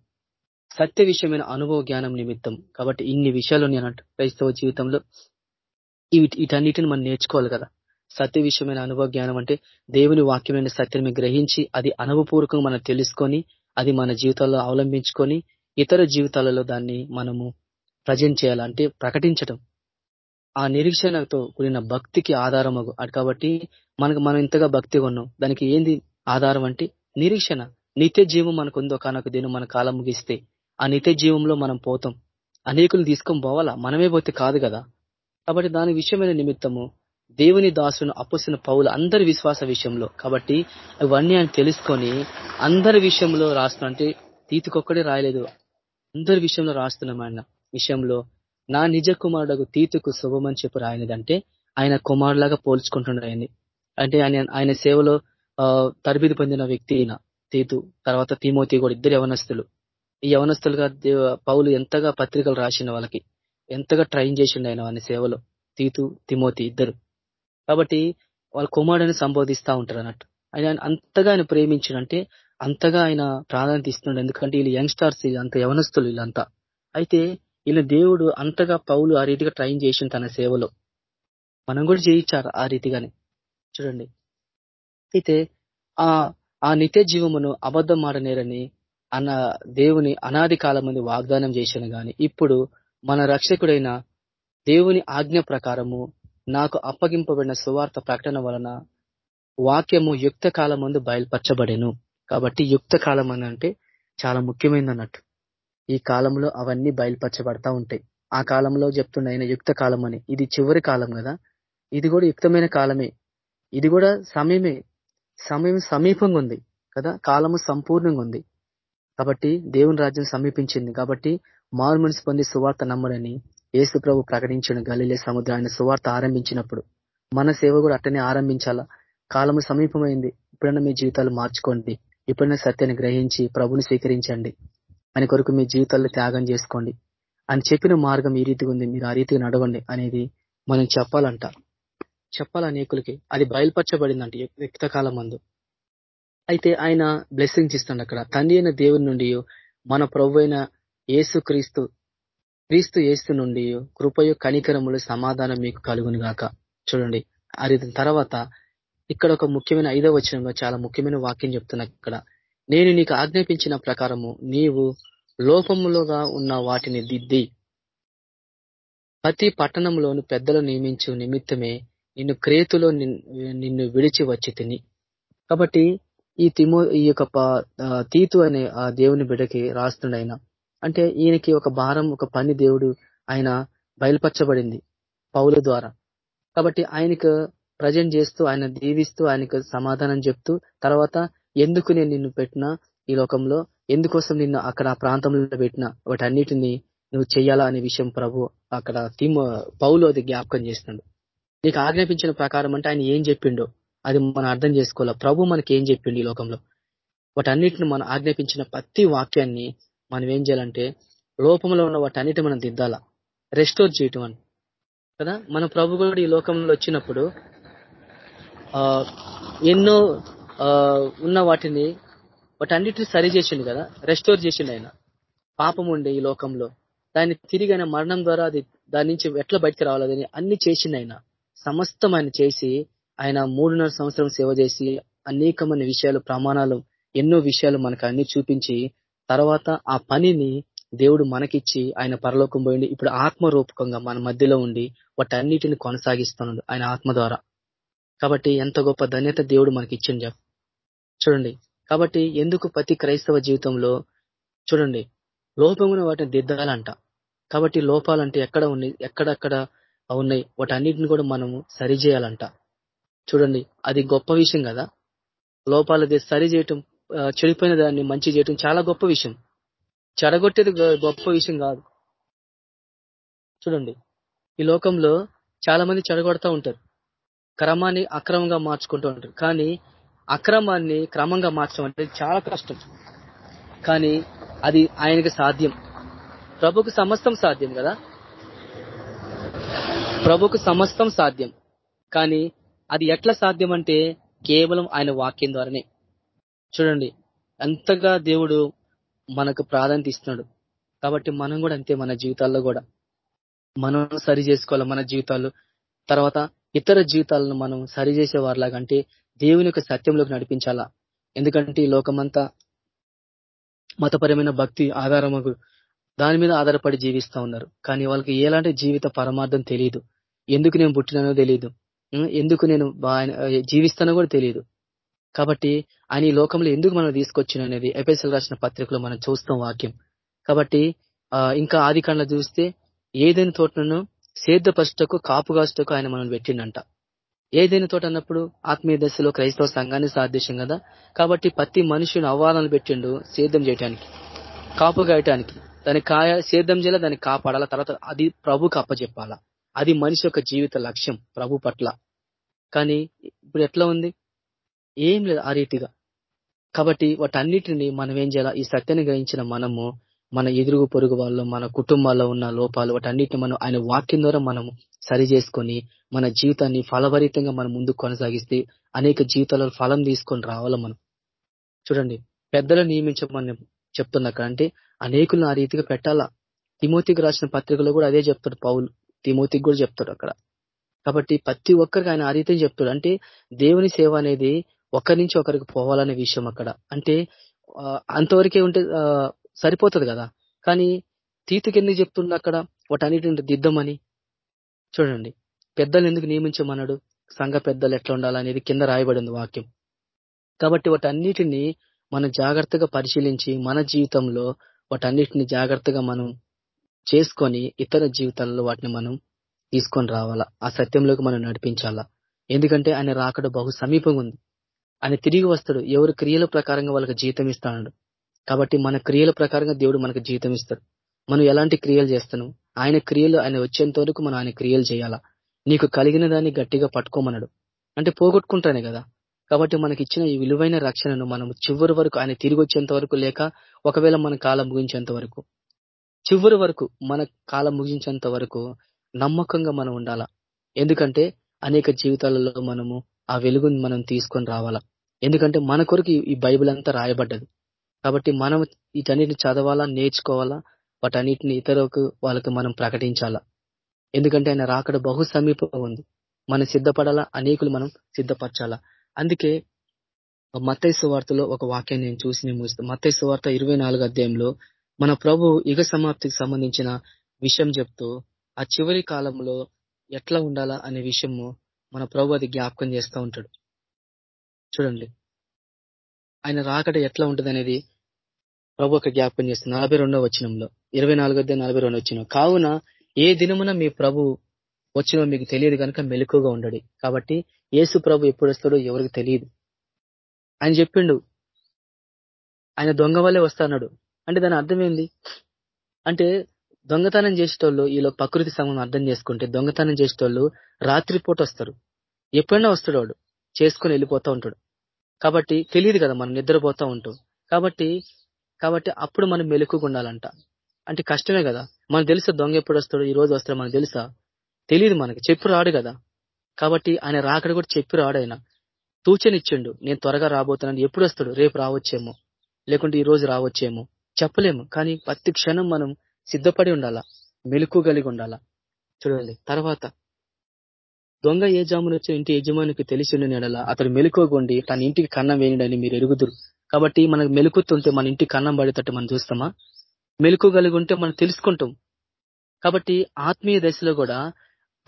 సత్య విషయమైన అనుభవ జ్ఞానం నిమిత్తం. కాబట్టి ఇన్ని విషయాలు నేను క్రైస్తవ జీవితంలో. వీటన్నిటిని మనం నేర్చుకోవాలి కదా? సత్య విషయమైన అనుభవ జ్ఞానం అంటే దేవుని వాక్యమైన సత్యని గ్రహించి అది అనుభవపూర్వకంగా మనం తెలుసుకొని అది మన జీవితాల్లో అవలంబించుకొని ఇతర జీవితాలలో దాన్ని మనము ప్రజెంట్ చేయాలంటే ప్రకటించటం. ఆ నిరీక్షణతో కూడిన భక్తికి ఆధారం కాబట్టి మనకు మనం ఇంతగా భక్తిగా ఉన్నాం దానికి ఏంది ఆధారం అంటే నిరీక్షణ. నిత్య జీవం మనకు ఉందో కానొక దినం మన కాలం ముగిస్తే ఆ నిత్య జీవంలో మనం పోతాం. అనేకులు తీసుకొని పోవాలా? మనమే పోతే కాదు కదా. కాబట్టి దాని విషయమైన నిమిత్తము దేవుని దాసును అప్పుసిన పౌలు అందరి విశ్వాస విషయంలో. కాబట్టి ఇవన్నీ ఆయన తెలుసుకొని అందరి విషయంలో రాస్తున్నా అంటే తీతుకొక్కడే రాయలేదు. అందరి విషయంలో రాస్తున్నాం ఆయన విషయంలో. నా నిజ కుమారుడు తీతుకు శుభమని చెప్పి రాయనిదంటే ఆయన కుమారులాగా పోల్చుకుంటున్నాడు ఆయన్ని. అంటే ఆయన ఆయన సేవలో తరబిది పొందిన వ్యక్తి ఈయన తీతు. తర్వాత తీమోతి కూడా ఇద్దరు యవనస్తులు. ఈ యవనస్తులుగా పౌలు ఎంతగా పత్రికలు రాసిన వాళ్ళకి ఎంతగా ట్రైన్ చేసిండు ఆయన ఆయన సేవలో. తీతు తిమోతి ఇద్దరు. కాబట్టి వాళ్ళ కుమారుడిని సంబోధిస్తా ఉంటారు అన్నట్టు. ఆయన అంతగా ఆయన ప్రేమించాడంటే అంతగా ఆయన ప్రాధాన్యత ఇస్తున్నాడు. ఎందుకంటే వీళ్ళు యంగ్స్టార్స్ అంత యవనస్తులు వీళ్ళంతా. అయితే వీళ్ళ దేవుడు అంతగా పౌలు ఆ రీతిగా ట్రైన్ చేసిండు తన సేవలో. మనం కూడా చేయించారు ఆ రీతిగానే. చూడండి. అయితే ఆ ఆ నిత్య జీవమును అబద్ధం ఆడనేరని అన్న దేవుని అనాది కాలం మంది వాగ్దానం చేశాను గాని ఇప్పుడు మన రక్షకుడైన దేవుని ఆజ్ఞ ప్రకారము నాకు అప్పగింపబడిన సువార్త ప్రకటన వలన వాక్యము యుక్త కాలం ముందు బయలుపరచబడెను. కాబట్టి యుక్త కాలం అని అంటే చాలా ముఖ్యమైనది అన్నట్టు ఈ కాలంలో అవన్నీ బయలుపరచబడతా ఉంటాయి. ఆ కాలంలో చెప్తుండే ఆయన యుక్త కాలం అని. ఇది చివరి కాలం కదా. ఇది కూడా యుక్తమైన కాలమే. ఇది కూడా సమయమే. సమయం సమీపంగా ఉంది కదా. కాలము సంపూర్ణంగా ఉంది. కాబట్టి దేవుని రాజ్యం సమీపించింది. కాబట్టి మారు మనసు పొంది సువార్త నమ్మడని యేసు ప్రభు ప్రకటించిన గలిలే సముద్ర ఆయన సువార్త ఆరంభించినప్పుడు మన సేవ కూడా అట్టనే ఆరంభించాలా? కాలము సమీపమైంది. ఇప్పుడైనా మీ జీవితాలు మార్చుకోండి. ఇప్పుడైనా సత్యాన్ని గ్రహించి ప్రభుని స్వీకరించండి. ఆయన కొరకు మీ జీవితాల్లో త్యాగం చేసుకోండి. అని చెప్పిన మార్గం ఈ రీతిగా ఉంది. మీరు ఆ రీతిగా నడవండి అనేది మనం చెప్పాలంట. చెప్పాలి అనేకులకి? అది బయలుపరచబడిందంట వ్యక్త కాలం మందు అయితే ఆయన బ్లెస్సింగ్స్ ఇస్తాడు అక్కడ. తండ్రి అయిన దేవుని నుండి మన ప్రభు అయిన యేసు క్రీస్తు క్రీస్తు నుండి కృపయు కనికరములు సమాధానం మీకు కలుగును గాక. చూడండి అది తర్వాత ఇక్కడ ఒక ముఖ్యమైన ఐదవ వచనంలో చాలా ముఖ్యమైన వాక్యం చెప్తున్నా ఇక్కడ. నేను నీకు ఆజ్ఞాపించిన ప్రకారము నీవు లోపములుగా ఉన్న వాటిని దిద్ది ప్రతి పట్టణంలోను పెద్దలు నియమించు నిమిత్తమే నిన్ను క్రేతులో నిన్ను విడిచి వచ్చి తిని. కాబట్టి ఈ తిమో ఈ యొక్క తీతు అనే ఆ దేవుని బిడ్డకి రాస్తుండ అంటే ఈయనకి ఒక భారం ఒక పని దేవుడు ఆయన బయలుపరచబడింది పౌల ద్వారా. కాబట్టి ఆయనకు ప్రజెంట్ చేస్తూ ఆయన దీవిస్తూ ఆయనకు సమాధానం చెప్తూ తర్వాత ఎందుకు నేను నిన్ను పెట్టినా ఈ లోకంలో? ఎందుకోసం నిన్ను అక్కడ ఆ ప్రాంతంలో పెట్టినా? వాటన్నిటిని నువ్వు చెయ్యాలా అనే విషయం ప్రభు అక్కడ తిమ పౌలు అది జ్ఞాపకం చేస్తున్నాడు. నీకు ఆజ్ఞాపించిన ప్రకారం అంటే ఆయన ఏం చెప్పిండో అది మనం అర్థం చేసుకోవాలా? ప్రభు మనకి ఏం చెప్పిండు ఈ లోకంలో? వాటన్నిటిని మనం ఆజ్ఞాపించిన ప్రతి వాక్యాన్ని మనం ఏం చేయాలంటే లోపంలో ఉన్న వాటన్నిటి మనం దిద్దాలా. రెస్టోర్ చేయటం అని కదా? మన ప్రభు కూడా ఈ లోకంలో వచ్చినప్పుడు ఆ ఎన్నో ఉన్న వాటిని వాటన్నిటిని సరి చేసిండు కదా? రెస్టోర్ చేసిండు ఆయన. పాపం ఉండే ఈ లోకంలో. దాన్ని తిరిగి ఆయన మరణం ద్వారా అది దాని నుంచి ఎట్లా బయటకు రావాలని అన్ని చేసిండు ఆయన. సమస్తం ఆయన చేసి ఆయన మూడున్నర సంవత్సరం సేవ చేసి అనేకమైన విషయాలు ప్రమాణాలు ఎన్నో విషయాలు మనకు అన్ని చూపించి తర్వాత ఆ పనిని దేవుడు మనకిచ్చి ఆయన పరలోకం పోయింది ఇప్పుడు ఆత్మరూపకంగా మన మధ్యలో ఉండి వాటన్నిటిని కొనసాగిస్తున్నాడు ఆయన ఆత్మ ద్వారా. కాబట్టి ఎంత గొప్ప ధన్యత దేవుడు మనకి ఇచ్చింది చూడండి. కాబట్టి ఎందుకు ప్రతి క్రైస్తవ జీవితంలో చూడండి. లోపమున వాటిని దిద్దాలంట. కాబట్టి లోపాలంటే ఎక్కడ ఉన్నాయి? ఎక్కడెక్కడ ఉన్నాయి? వాటన్నిటిని కూడా మనము సరి చేయాలంట చూడండి. అది గొప్ప విషయం కదా. లోపాలది సరి చేయటం చెడిపోయిన దాన్ని మంచి చేయటం చాలా గొప్ప విషయం. చెడగొట్టేది గొప్ప విషయం కాదు. చూడండి. ఈ లోకంలో చాలా మంది చెడగొడతా ఉంటారు. క్రమాన్ని అక్రమంగా మార్చుకుంటూ ఉంటారు. కానీ అక్రమాన్ని క్రమంగా మార్చడం అంటే చాలా కష్టం. కానీ అది ఆయనకి సాధ్యం. ప్రభుకు సమస్తం సాధ్యం కదా? ప్రభుకు సమస్తం సాధ్యం. కానీ అది ఎట్లా సాధ్యం అంటే కేవలం ఆయన వాక్యం ద్వారానే. చూడండి ఎంతగా దేవుడు మనకు ప్రాధాన్యత ఇస్తున్నాడు. కాబట్టి మనం కూడా అంతే మన జీవితాల్లో కూడా. మనం సరి చేసుకోవాలి మన జీవితాలు తర్వాత ఇతర జీవితాలను మనం సరి చేసే వారిలాగా అంటే దేవుని యొక్క సత్యంలోకి నడిపించాలా. ఎందుకంటే ఈ లోకమంతా మతపరమైన భక్తి ఆధారము దాని మీద ఆధారపడి జీవిస్తూ ఉన్నారు. కానీ వాళ్ళకి ఎలాంటి జీవిత పరమార్థం తెలియదు ఎందుకు నేను పుట్టినానో తెలియదు ఎందుకు నేను జీవిస్తానో కూడా తెలియదు కాబట్టి ఆయన ఈ లోకంలో ఎందుకు మనం తీసుకొచ్చిన అనేది ఎపిఎస్ఎల్ రాసిన పత్రికలో మనం చూస్తాం వాక్యం. కాబట్టి ఇంకా ఆది చూస్తే ఏదైనా తోటను సేద్దపరచటకు కాపుగాస్తకు ఆయన మనం పెట్టిండంట. ఏదైనా తోట అన్నప్పుడు ఆత్మీయ దశలో క్రైస్తవ సంఘాన్ని సాధ్యం కదా? కాబట్టి ప్రతి మనుషుని అవ్వాలని పెట్టిండు సేద్యం చేయటానికి కాపు గాయటానికి. దాని కాయ సేద్యం చేయాలి? దాన్ని కాపాడాల? తర్వాత అది ప్రభుకి అప్పచెప్పాలా అది మనిషి యొక్క జీవిత లక్ష్యం ప్రభు పట్ల. కానీ ఇప్పుడు ఎట్లా ఉంది? ఏం లేదు ఆ రీతిగా. కాబట్టి వాటన్నిటిని మనం ఏం చేయాలా? ఈ సత్యాన్ని గ్రహించిన మనము మన ఎదురుగు పొరుగు వాళ్ళు మన కుటుంబాల్లో ఉన్న లోపాలు వాటన్నిటిని మనం ఆయన వాక్యం ద్వారా మనము సరి చేసుకొని మన జీవితాన్ని ఫలభరితంగా మనం ముందుకు కొనసాగిస్తే అనేక జీవితాలలో ఫలం తీసుకొని రావాలా మనం. చూడండి పెద్దలు నియమించమని చెప్తున్నా అంటే అనేకులను ఆ రీతిగా పెట్టాలా? తిమోతికి రాసిన పత్రికలో కూడా అదే చెప్తాడు పౌలు. తిమోతికి కూడా చెప్తాడు అక్కడ. కాబట్టి ప్రతి ఒక్కరికి ఆయన ఆ రీతిని చెప్తాడు. అంటే దేవుని సేవ అనేది ఒకరి నుంచి ఒకరికి పోవాలనే విషయం అక్కడ. అంటే అంతవరకే ఉంటే సరిపోతుంది కదా. కానీ తీతుకి ఎందుకు చెప్తుండ అక్కడ? వాటన్నిటిని దిద్దమని. చూడండి. పెద్దలు ఎందుకు నియమించమన్నాడు? సంఘ పెద్దలు ఎట్లా ఉండాలనేది కింద రాయబడింది వాక్యం. కాబట్టి వాటన్నిటిని మనం జాగ్రత్తగా పరిశీలించి మన జీవితంలో వాటన్నిటిని జాగ్రత్తగా మనం చేసుకొని ఇతర జీవితాల్లో వాటిని మనం తీసుకొని రావాలా. ఆ సత్యంలోకి మనం నడిపించాలా. ఎందుకంటే ఆయన రాకడ బహు సమీపంగా ఉంది. ఆయన తిరిగి వస్తాడు. ఎవరు క్రియల ప్రకారంగా వాళ్ళకి జీతం ఇస్తాడు. కాబట్టి మన క్రియల ప్రకారంగా దేవుడు మనకు జీతం ఇస్తాడు. మనం ఎలాంటి క్రియలు చేస్తాను ఆయన క్రియలు ఆయన వచ్చేంత వరకు మనం ఆయన క్రియలు చేయాలా? నీకు కలిగిన దాన్ని గట్టిగా పట్టుకోమన్నాడు. అంటే పోగొట్టుకుంటానే కదా. కాబట్టి మనకి ఇచ్చిన ఈ విలువైన రక్షణను మనం చివరి వరకు ఆయన తిరిగి వచ్చేంత వరకు లేక ఒకవేళ మన కాలం ముగించేంత వరకు చివరి వరకు మన కాలం ముగించేంత వరకు నమ్మకంగా మనం ఉండాలా? ఎందుకంటే అనేక జీవితాలలో మనము ఆ వెలుగుని మనం తీసుకొని రావాలా? ఎందుకంటే మన కొరకు ఈ- బైబిల్ అంతా రాయబడ్డది. కాబట్టి మనం వీటన్నిటిని చదవాలా నేర్చుకోవాలా వాటన్నిటిని ఇతరులకు వాళ్ళకి మనం ప్రకటించాలా? ఎందుకంటే ఆయన రాకడ బహు సమీపంగా ఉంది. మనం సిద్ధపడాలా? అనేకులు మనం సిద్ధపరచాలా? అందుకే మత్తైసు వార్తలో ఒక వాక్యాన్ని నేను చూసి నేను ముగిస్తాను మత్తైసు వార్త ఇరవై నాలుగు అధ్యాయంలో మన ప్రభు యుగ సమాప్తికి సంబంధించిన విషయం చెప్తూ ఆ చివరి కాలంలో ఎట్లా ఉండాలా? అనే విషయము మన ప్రభు అది జ్ఞాపకం చేస్తూ ఉంటాడు. చూడండి. ఆయన రాకడ ఎట్లా ఉంటుంది అనేది ప్రభు ఒక జ్ఞాపకం చేస్తుంది. నలభై రెండో వచనంలో. ఇరవై నాలుగోదే నలభై రెండవ వచ్చిన కావున ఏ దినమున మీ ప్రభు వచ్చినో మీకు తెలియదు కనుక మెలకుగా ఉండడు. కాబట్టి యేసు ప్రభు ఎప్పుడు వస్తాడో ఎవరికి తెలియదు. ఆయన చెప్పిండు. ఆయన దొంగ వల్లే వస్తాడు అంటే దాని అర్థం ఏంది? అంటే దొంగతనం చేసేటోళ్ళు ఈలో ప్రకృతి సమయం అర్థం చేసుకుంటే దొంగతనం చేసేటోళ్ళు రాత్రిపూట వస్తారు. ఎప్పుడైనా వస్తాడు వాడు. చేసుకుని వెళ్ళిపోతా ఉంటాడు. కాబట్టి తెలియదు కదా మనం నిద్రపోతూ ఉంటాం. కాబట్టి కాబట్టి అప్పుడు మనం మెలకువగా ఉండాలంట అంటే కష్టమే కదా. మనకు తెలుసా దొంగ ఎప్పుడు వస్తాడు ఈ రోజు వస్తాడు మనకు తెలుసా? తెలియదు మనకి చెప్పి రాడు కదా. కాబట్టి ఆయన రాకడ కూడా చెప్పి రాడు ఆయన. తూచనిచ్చిండు నేను త్వరగా రాబోతున్నాను ఎప్పుడు వస్తాడు? రేపు రావచ్చేమో. లేకుంటే ఈ రోజు రావచ్చేమో. చెప్పలేము కానీ ప్రతి క్షణం మనం సిద్ధపడి ఉండాలా? మెలకు కలిగి ఉండాలా? చూడండి తర్వాత దొంగ ఏ జామున ఇంటి యజమానికి తెలిసిన నెడల అతడు మెలుకోగొండి తన ఇంటికి కన్నం వేయడని మీరు ఎరుగుదురు. కాబట్టి మనకు మెలుకుతుంటే మన ఇంటికి కన్నం పడేటట్టు మనం చూస్తామా? మెలకు ఉంటే మనం తెలుసుకుంటాం. కాబట్టి ఆత్మీయ దశలో కూడా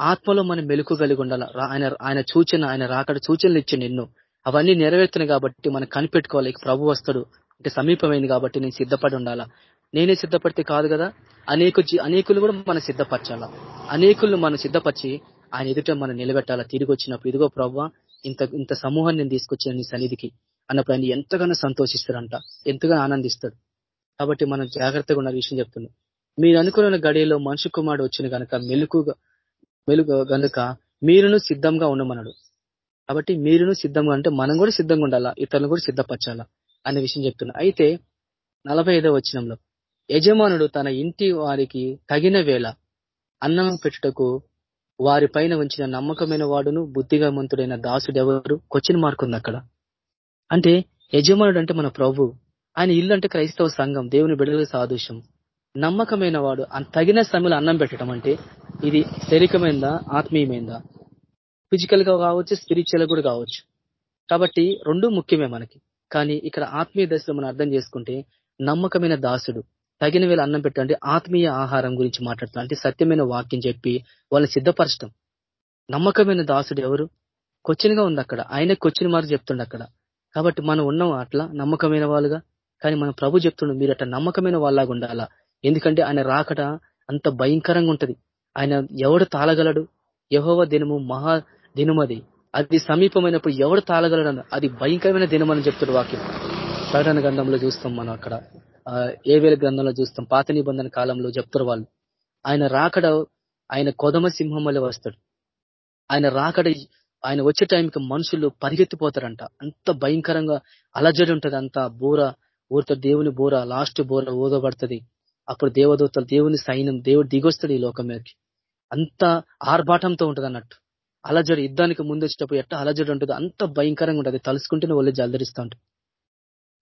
ఆత్మలో మనం మెలకు కలిగి ఆయన ఆయన సూచన ఆయన రాకడ సూచనలు ఇచ్చిండు ఎన్నో అవన్నీ నెరవేరుతున్నాయి కాబట్టి మనం కనిపెట్టుకోవాలి. ప్రభు వస్తాడు. అంటే సమీపమైంది కాబట్టి నేను సిద్ధపడి ఉండాలా? నేనే సిద్ధపడితే కాదు కదా? అనేక జీ- అనేకులు కూడా మనం సిద్ధపరచాలా? అనేకులు మనం సిద్ధపరిచి ఆయన ఎదుట మనం నిలబెట్టాలా? తిరిగి వచ్చినప్పుడు ఇదిగో ప్రభు ఇంత ఇంత సమూహాన్ని నేను తీసుకొచ్చిన నీ సన్నిధికి. అన్నప్పుడు ఆయన ఎంతగానో సంతోషిస్తారంట ఎంతగానో ఆనందిస్తాడు. కాబట్టి మనం జాగ్రత్తగా ఉన్న విషయం చెప్తున్నాం మీరు అనుకున్న గడియలో మనుషు కుమారుడు వచ్చిన కనుక మెలుకుగా మెలుగు కనుక మీరును సిద్ధంగా ఉండమన్నాడు. కాబట్టి మీరును సిద్ధంగా అంటే మనం కూడా సిద్ధంగా ఉండాలా? ఇతరులను కూడా సిద్ధపరచాలా? అనే విషయం చెప్తున్నా అయితే నలభై ఐదవ వచనంలో యజమానుడు తన ఇంటి వారికి తగిన వేళ అన్నం పెట్టుటకు వారి పైన ఉంచిన నమ్మకమైన వాడును బుద్ధిగమంతుడైన దాసుడెవరు? క్వశ్చన్ మార్క్ ఉంది అక్కడ. అంటే యజమానుడు అంటే మన ప్రభు. ఆయన ఇల్లు అంటే క్రైస్తవ సంఘం దేవుని బిడ్డలకు సాదృశ్యం. నమ్మకమైన వాడు తగిన సమయంలో అన్నం పెట్టడం అంటే ఇది శరీరమైందా ఆత్మీయమైందా? ఫిజికల్గా కావచ్చు స్పిరిచువల్ కూడా కావచ్చు. కాబట్టి రెండు ముఖ్యమే మనకి. కానీ ఇక్కడ ఆత్మీయ దశలో మనం అర్థం చేసుకుంటే నమ్మకమైన దాసుడు. తగిన వేళ అన్నం పెట్టండి ఆత్మీయ ఆహారం గురించి మాట్లాడుతున్నాం. అంటే సత్యమైన వాక్యం చెప్పి వాళ్ళని సిద్ధపరచడం. నమ్మకమైన దాసుడు ఎవరు? కొచ్చినగా ఉంది అక్కడ. ఆయన కొచ్చిన మాట చెప్తుండ అక్కడ. కాబట్టి మనం ఉన్నాం అట్లా నమ్మకమైన వాళ్ళుగా. కానీ మన ప్రభు చెప్తుండే మీరు అట్లా నమ్మకమైన వాళ్ళలాగా ఉండాలా? ఎందుకంటే ఆయన రాకట అంత భయంకరంగా ఉంటది. ఆయన ఎవడు తాళగలడు? యహోవ దినము మహా దినమది అది. సమీపమైనప్పుడు ఎవడు తాళగలడు? అది భయంకరమైన దినం అని చెప్తున్న వాక్యం. ప్రకటన గంధంలో చూస్తాం మనం అక్కడ. ఏవేల గ్రంథంలో చూస్తాం. పాత నిబంధన కాలంలో చెప్తారు వాళ్ళు. ఆయన రాకడ ఆయన కొదమ సింహం వల్ల వస్తాడు. ఆయన రాకడ ఆయన వచ్చే టైంకి మనుషులు పరిగెత్తిపోతారంట. అంత భయంకరంగా అలజడి ఉంటది అంత. బూర ఊరితో దేవుని బూర లాస్ట్ బూర ఊదబడుతుంది. అప్పుడు దేవదూతలు దేవుని సైన్యం దేవుడు దిగొస్తాడు ఈ లోకం మీదకి. అంత ఆర్భాటంతో ఉంటుంది అన్నట్టు. అలజడి యుద్ధానికి ముందు వచ్చేటప్పుడు ఎట్లా అలజడి ఉంటుంది అంత భయంకరంగా ఉంటుంది. తలుసుకుంటేనే వాళ్ళు జలదరిస్తూ ఉంటారు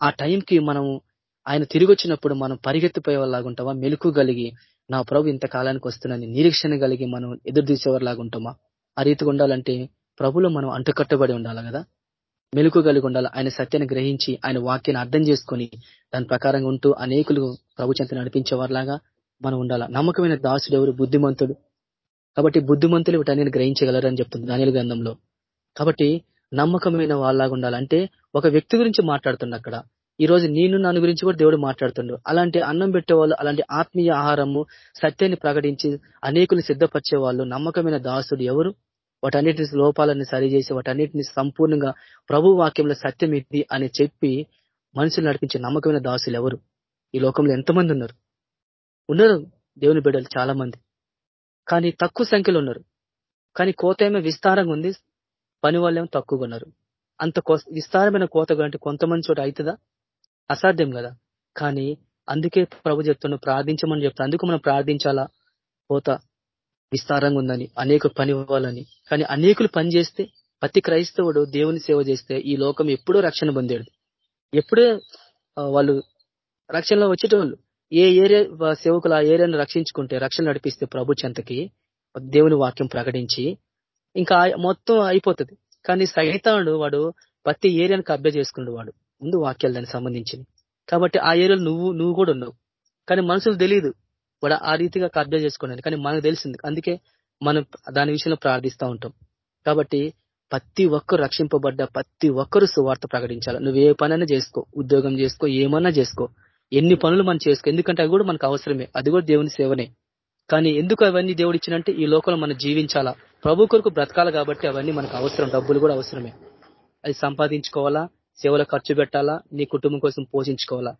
ఆ టైంకి మనము ఆయన తిరిగి వచ్చినప్పుడు మనం పరిగెత్తిపోయేవాళ్ళలాగుంటామా? మెలకు కలిగి నా ప్రభు ఇంత కాలానికి నిరీక్షణ కలిగి మనం ఎదురు తీసేవారిలాగా ఉంటామా ఆ రీతిగా ఉండాలంటే ప్రభులో మనం అంటుకట్టబడి ఉండాలి కదా? మెలకు కలిగి ఉండాలి. ఆయన సత్యాన్ని గ్రహించి ఆయన వాక్యాన్ని అర్థం చేసుకొని దాని ప్రకారంగా ఉంటూ అనేకులు ప్రభు చెంత నడిపించేవారిలాగా మనం ఉండాలి? నమ్మకమైన దాసుడు ఎవరు? బుద్ధిమంతుడు. కాబట్టి బుద్ధిమంతులు వీటన్ని గ్రహించగలరు అని చెప్తుంది దానిల గ్రంథంలో. కాబట్టి నమ్మకమైన వాళ్ళలాగా ఉండాలంటే ఒక వ్యక్తి గురించి మాట్లాడుతుండ అక్కడ ఈ రోజు నేను నన్ను గురించి కూడా దేవుడు మాట్లాడుతుండు. అలాంటి అన్నం పెట్టేవాళ్ళు అలాంటి ఆత్మీయ ఆహారము సత్యాన్ని ప్రకటించి అనేకులు సిద్ధపరిచే వాళ్ళు నమ్మకమైన దాసుడు ఎవరు? వాటన్నిటిని లోపాలను సరిచేసి వాటన్నిటిని సంపూర్ణంగా ప్రభు వాక్యంలో సత్యం ఇది అని చెప్పి మనుషులు నడిపించే నమ్మకమైన దాసులు ఎవరు? ఈ లోకంలో ఎంతమంది ఉన్నారు? ఉన్నారు దేవుని బిడ్డలు చాలా మంది కానీ తక్కువ సంఖ్యలో ఉన్నారు. కానీ కోత ఏమో విస్తారంగా ఉంది. పని వాళ్ళేమో తక్కువగా ఉన్నారు. అంత విస్తారమైన కోత అంటే కొంతమంది చోట అవుతుందా? అసాధ్యం కదా. కానీ అందుకే ప్రభు చెప్తున్నా ప్రార్థించమని చెప్తా. అందుకు మనం ప్రార్థించాలా? పోత. విస్తారంగా ఉందని అనేక పని ఇవ్వాలని. కానీ అనేకులు పని చేస్తే ప్రతి క్రైస్తవుడు దేవుని సేవ చేస్తే ఈ లోకం ఎప్పుడో రక్షణ పొందేడు ఎప్పుడే వాళ్ళు రక్షణలో వచ్చేటోళ్ళు. ఏ ఏరియా వా- సేవకులు ఆ ఏరియాను రక్షించుకుంటే రక్షణ నడిపిస్తే ప్రభు చెంతకి దేవుని వాక్యం ప్రకటించి ఇంకా ఆ- మొత్తం అయిపోతుంది. కానీ సైతానుడు వాడు ప్రతి ఏరియాను కబ్జా చేసుకున్నాడు వాడు ముందు వాక్యాలు దానికి సంబంధించింది కాబట్టి ఆ ఏరియాలో నువ్వు నువ్వు కూడా ఉన్నావు. కానీ మనుషులు తెలియదు వాడు ఆ రీతిగా కబ్జా చేసుకున్నాను కానీ మనకు తెలిసింది. అందుకే మనం దాని విషయంలో ప్రార్థిస్తూ ఉంటాం. కాబట్టి ప్రతి ఒక్కరు రక్షింపబడ్డ ప్రతి ఒక్కరు సువార్త ప్రకటించాలి. నువ్వు ఏ పనైనా చేసుకో. ఉద్యోగం చేసుకో. ఏమన్నా చేసుకో. ఎన్ని పనులు మనం చేసుకో. ఎందుకంటే అవి కూడా మనకు అవసరమే. అది కూడా దేవుని సేవనే. కానీ ఎందుకు అవన్నీ దేవుడు ఇచ్చినంటే ఈ లోకంలో మనం జీవించాలా? ప్రభు కొరకు బ్రతకాలి కాబట్టి అవన్నీ మనకు అవసరం. డబ్బులు కూడా అవసరమే. అది సంపాదించుకోవాలా? సేవలో ఖర్చు పెట్టాలా? నీ కుటుంబం కోసం పోషించుకోవాలా?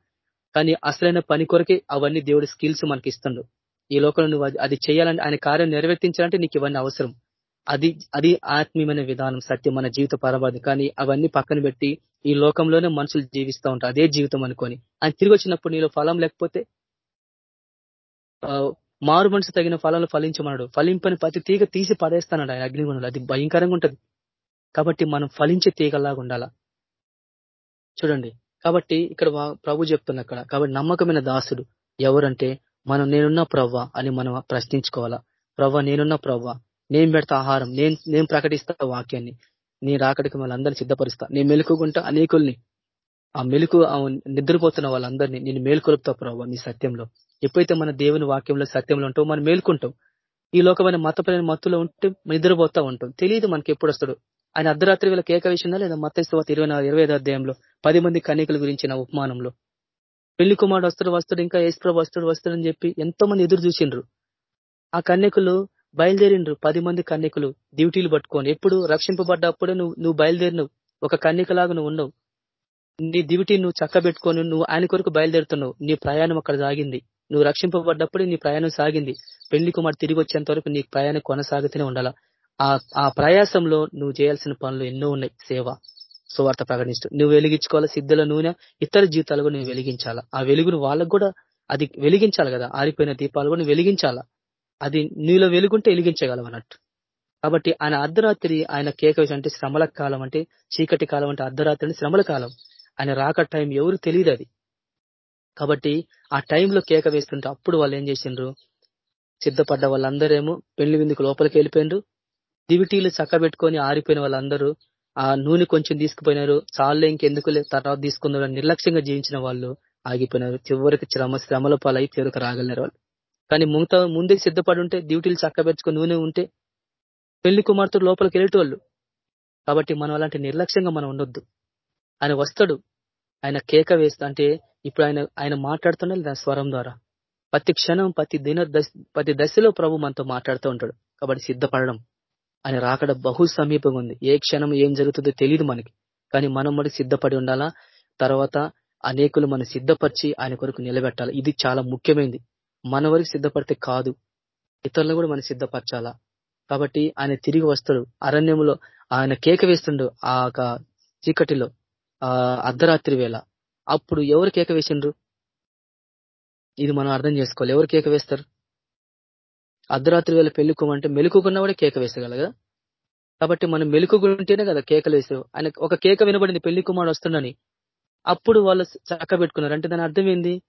కానీ అసలైన పని కొరకే అవన్నీ దేవుడి స్కిల్స్ మనకి ఇస్తుండు ఈ లోకంలో నువ్వు అది- చేయాలంటే ఆయన కార్యం నెరవేర్తించాలంటే నీకు ఇవన్నీ అవసరం. అది అది ఆత్మీయమైన విధానం సత్యం మన జీవిత పరమార్థం. కానీ అవన్నీ పక్కన పెట్టి ఈ లోకంలోనే మనుషులు జీవిస్తూ ఉంటారు. అదే జీవితం అనుకొని. ఆయన తిరిగి వచ్చినప్పుడు నీలో ఫలం లేకపోతే? మారు మనసు తగిన ఫలాలు ఫలించమన్నాడు ఫలింపని ప్రతి తీగ తీసి పడేస్తానడు ఆయన అగ్నిగుణంలో అది భయంకరంగా ఉంటది. కాబట్టి మనం ఫలించే తీగలాగా ఉండాలా? చూడండి. కాబట్టి ఇక్కడ వా- ప్రభు చెప్తున్న అక్కడ కాబట్టి నమ్మకమైన దాసుడు ఎవరంటే మనం నేనున్న ప్రవ్వ అని మనం ప్రశ్నించుకోవాలా. ప్రవ్వ నేనున్న ప్రవ్వ నేను పెడతా ఆహారం నేను నేను ప్రకటిస్తా వాక్యాన్ని నీ రాకడికి వాళ్ళందరినీ సిద్ధపరుస్తా. నేను మెలుకుంటా అనేకుల్ని ఆ మెలుకు ఆ నిద్రపోతున్న వాళ్ళందరినీ నేను మేలుకొలుపుతావు ప్రభావ నీ సత్యంలో. ఎప్పుడైతే మన దేవుని వాక్యంలో సత్యంలో ఉంటావు మనం మేలుకుంటాం. ఈ లోకమైన మతపరమైన మత్తులో ఉంటే నిద్రపోతా ఉంటాం. తెలియదు మనకి ఎప్పుడు వస్తాడు. ఆయన అర్ధరాత్రి వేళ కేక విషయంలో లేదా మత్తైస్తవాత ఇరవై నాలుగు ఇరవై ఐదు అధ్యాయంలో? పది మంది కన్యకల గురించిన ఉపమానంలో. పెళ్ళి కుమారుడు వస్తాడు వస్తాడు ఇంకా ఏసుప్రభు వస్తాడు వస్తాడు అని చెప్పి ఎంతో మంది ఎదురు చూసిండ్రు. ఆ కన్యకులు బయలుదేరిండ్రు. పది మంది కన్యకులు డ్యూటీలు పట్టుకొని. ఎప్పుడు రక్షింపబడ్డప్పుడే నువ్వు నువ్వు బయలుదేరినవు. ఒక కన్యకలాగా నువ్వు ఉండవు. నీ డ్యూటీ నువ్వు చక్కబెట్టుకొని నువ్వు ఆయన కొరకు బయలుదేరుతున్నావు. నీ ప్రయాణం అక్కడ సాగింది. నువ్వు రక్షింపబడ్డప్పుడే నీ ప్రయాణం సాగింది. పెళ్ళి కుమార్ తిరిగి వచ్చేంత వరకు నీ ప్రయాణం కొనసాగుతూనే ఉండాలా? ఆ ఆ ప్రయాసంలో నువ్వు చేయాల్సిన పనులు ఎన్నో ఉన్నాయి. సేవ సువార్త ప్రకటించడం నువ్వు వెలిగించుకోవాలి సిద్ధుల నూనె? ఇతర జీవితాలు కూడా నువ్వు వెలిగించాలా? ఆ వెలుగును వాళ్ళకు కూడా అది వెలిగించాలి కదా. ఆరిపోయిన దీపాలు కూడా వెలిగించాలా? అది నీలో వెలుగుంటే వెలిగించగలవు అన్నట్టు. కాబట్టి ఆయన అర్ధరాత్రి ఆయన కేక వేసి అంటే శ్రమల కాలం అంటే చీకటి కాలం అంటే అర్ధరాత్రి అంటే శ్రమల కాలం. ఆయన రాక టైం ఎవరు తెలియదు అది. కాబట్టి ఆ టైంలో కేక వేస్తుంటే అప్పుడు వాళ్ళు ఏం చేసిండ్రు? సిద్ధపడ్డ వాళ్ళందరేమో పెళ్ళి విందుకు లోపలికి వెళ్ళిపోయిండ్రు. దివిటీలు చక్కబెట్టుకొని ఆరిపోయిన వాళ్ళందరూ ఆ నూనె కొంచెం తీసుకుపోయినారు చాలే ఇంకెందుకు తర్వాత తీసుకున్నారు అని నిర్లక్ష్యంగా జీవించిన వాళ్ళు ఆగిపోయినారు. చివరికి శ్రమ శ్రమల పాలై చివరికి రాగలిగారు వాళ్ళు. కానీ ముంత ముందే సిద్ధపడి ఉంటే డ్యూటీలు చక్కబెట్టుకుని నూనె ఉంటే పెళ్ళి కుమార్తెలు లోపలికి వెళ్ళేటోళ్ళు. కాబట్టి మనం అలాంటి నిర్లక్ష్యంగా మనం ఉండొద్దు. ఆయన వస్తాడు. ఆయన కేక వేస్తా అంటే ఇప్పుడు ఆయన ఆయన మాట్లాడుతున్నా లేదా స్వరం ద్వారా. ప్రతి క్షణం ప్రతి దిన దశ ప్రతి దశలో ప్రభు మనతో మాట్లాడుతూ ఉంటాడు. కాబట్టి సిద్ధపడడం. ఆయన రాకడ బహు సమీపంగా ఉంది. ఏ క్షణం ఏం జరుగుతుందో తెలియదు మనకి. కానీ మనం మరి సిద్ధపడి ఉండాలా? తర్వాత అనేకులు మనం సిద్ధపరిచి ఆయన కొరకు నిలబెట్టాలి? ఇది చాలా ముఖ్యమైనది మన వరకు సిద్ధపడితే కాదు. ఇతరులను కూడా మనం సిద్ధపరచాలా? కాబట్టి ఆయన తిరిగి వస్తాడు. అరణ్యంలో ఆయన కేక వేస్తుండు ఆ యొక్క చీకటిలో ఆ అర్ధరాత్రి వేళ. అప్పుడు ఎవరు కేక వేసిండ్రు? ఇది మనం అర్థం చేసుకోవాలి. ఎవరు కేక వేస్తారు? అర్ధరాత్రి వేళ పెళ్ళికోమంటే మెలుకున్నా కూడా కేక వేసగల కదా కాబట్టి మనం మెలుకుంటేనే కదా కేకలు వేసావు. ఆయన ఒక కేక వినబడింది పెళ్ళి కుమారుడు వస్తుండని అప్పుడు వాళ్ళు చక్క పెట్టుకున్నారు. అంటే దాని అర్థం ఏంది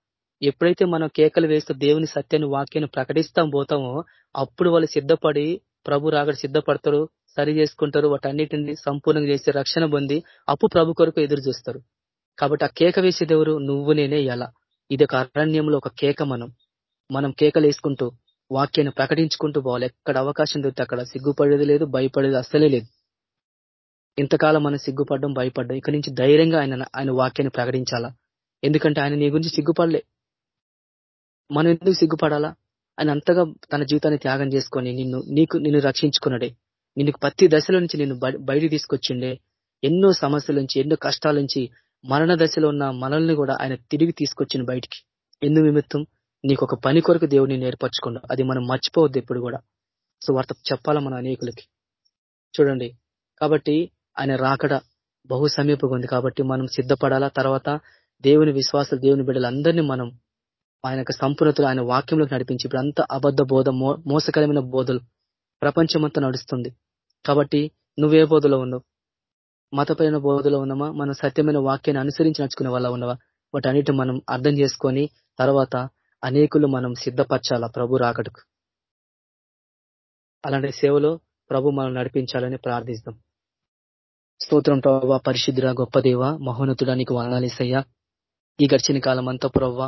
ఎప్పుడైతే మనం కేకలు వేస్తూ దేవుని సత్యాన్ని వాక్యాన్ని ప్రకటిస్తాం పోతామో అప్పుడు వాళ్ళు సిద్ధపడి ప్రభు రాగడ సిద్ధపడతారు సరి చేసుకుంటారు వాటన్నిటిని సంపూర్ణంగా చేసి రక్షణ పొంది అప్పు ప్రభు కొరకు ఎదురు చూస్తారు. కాబట్టి ఆ కేక వేసేదెవరు నువ్వు నేనే ఎలా? ఇది ఒక అరణ్యంలో ఒక కేక మనం. మనం కేకలు వేసుకుంటూ వాక్యాన్ని ప్రకటించుకుంటూ పోవాలి. ఎక్కడ అవకాశం దొరికితే అక్కడ సిగ్గుపడేది లేదు భయపడేది అస్సలే లేదు. ఇంతకాలం మనం సిగ్గుపడడం భయపడ్డం ఇక్కడి నుంచి ధైర్యంగా ఆయన ఆయన వాక్యాన్ని ప్రకటించాలా? ఎందుకంటే ఆయన నీ గురించి సిగ్గుపడలే. మనం ఎందుకు సిగ్గుపడాలా? ఆయన అంతగా తన జీవితాన్ని త్యాగం చేసుకొని నిన్ను నీకు నిన్ను రక్షించుకున్నాడే. నిన్ను ప్రతి దశలో నుంచి నిన్ను బయట తీసుకొచ్చిండే. ఎన్నో సమస్యల నుంచి ఎన్నో కష్టాల నుంచి మరణ దశలో ఉన్న మనల్ని కూడా ఆయన తిరిగి తీసుకొచ్చిండు బయటికి. ఎందు నిమిత్తం? నీకు ఒక పని కొరకు దేవుడిని నేర్పరచుకున్నావు అది మనం మర్చిపోవద్దు ఎప్పుడు కూడా. సో వార్త చెప్పాలా మన అనేకులకి? చూడండి. కాబట్టి ఆయన రాకడ బహు సమీపంగా ఉంది. కాబట్టి మనం సిద్ధపడాలా? తర్వాత దేవుని విశ్వాసాలు దేవుని బిడ్డలందరినీ మనం ఆయన యొక్క సంపూర్ణతలు ఆయన వాక్యంలోకి నడిపించి ఇప్పుడు అంత అబద్ధ బోధ మోసకరమైన బోధలు ప్రపంచమంతా నడుస్తుంది. కాబట్టి నువ్వే బోధలో ఉన్నావు. మతపరమైన బోధలో ఉన్నామా? మనం సత్యమైన వాక్యాన్ని అనుసరించి నడుచుకునే వాళ్ళ ఉన్నవా? వాటన్నిటి మనం అర్థం చేసుకొని తర్వాత అనేకులు మనం సిద్ధపరచాలా ప్రభు రాకడకు? అలాంటి సేవలో ప్రభు మనం నడిపించాలని ప్రార్థిస్తాం. స్తోత్రం ప్రభావ పరిశుద్ధుడ గొప్ప దేవ మహోన్నతుడా నీకు వందాలేసయ్యా ఈ గడిచిన కాలం అంతా ప్రవ్వ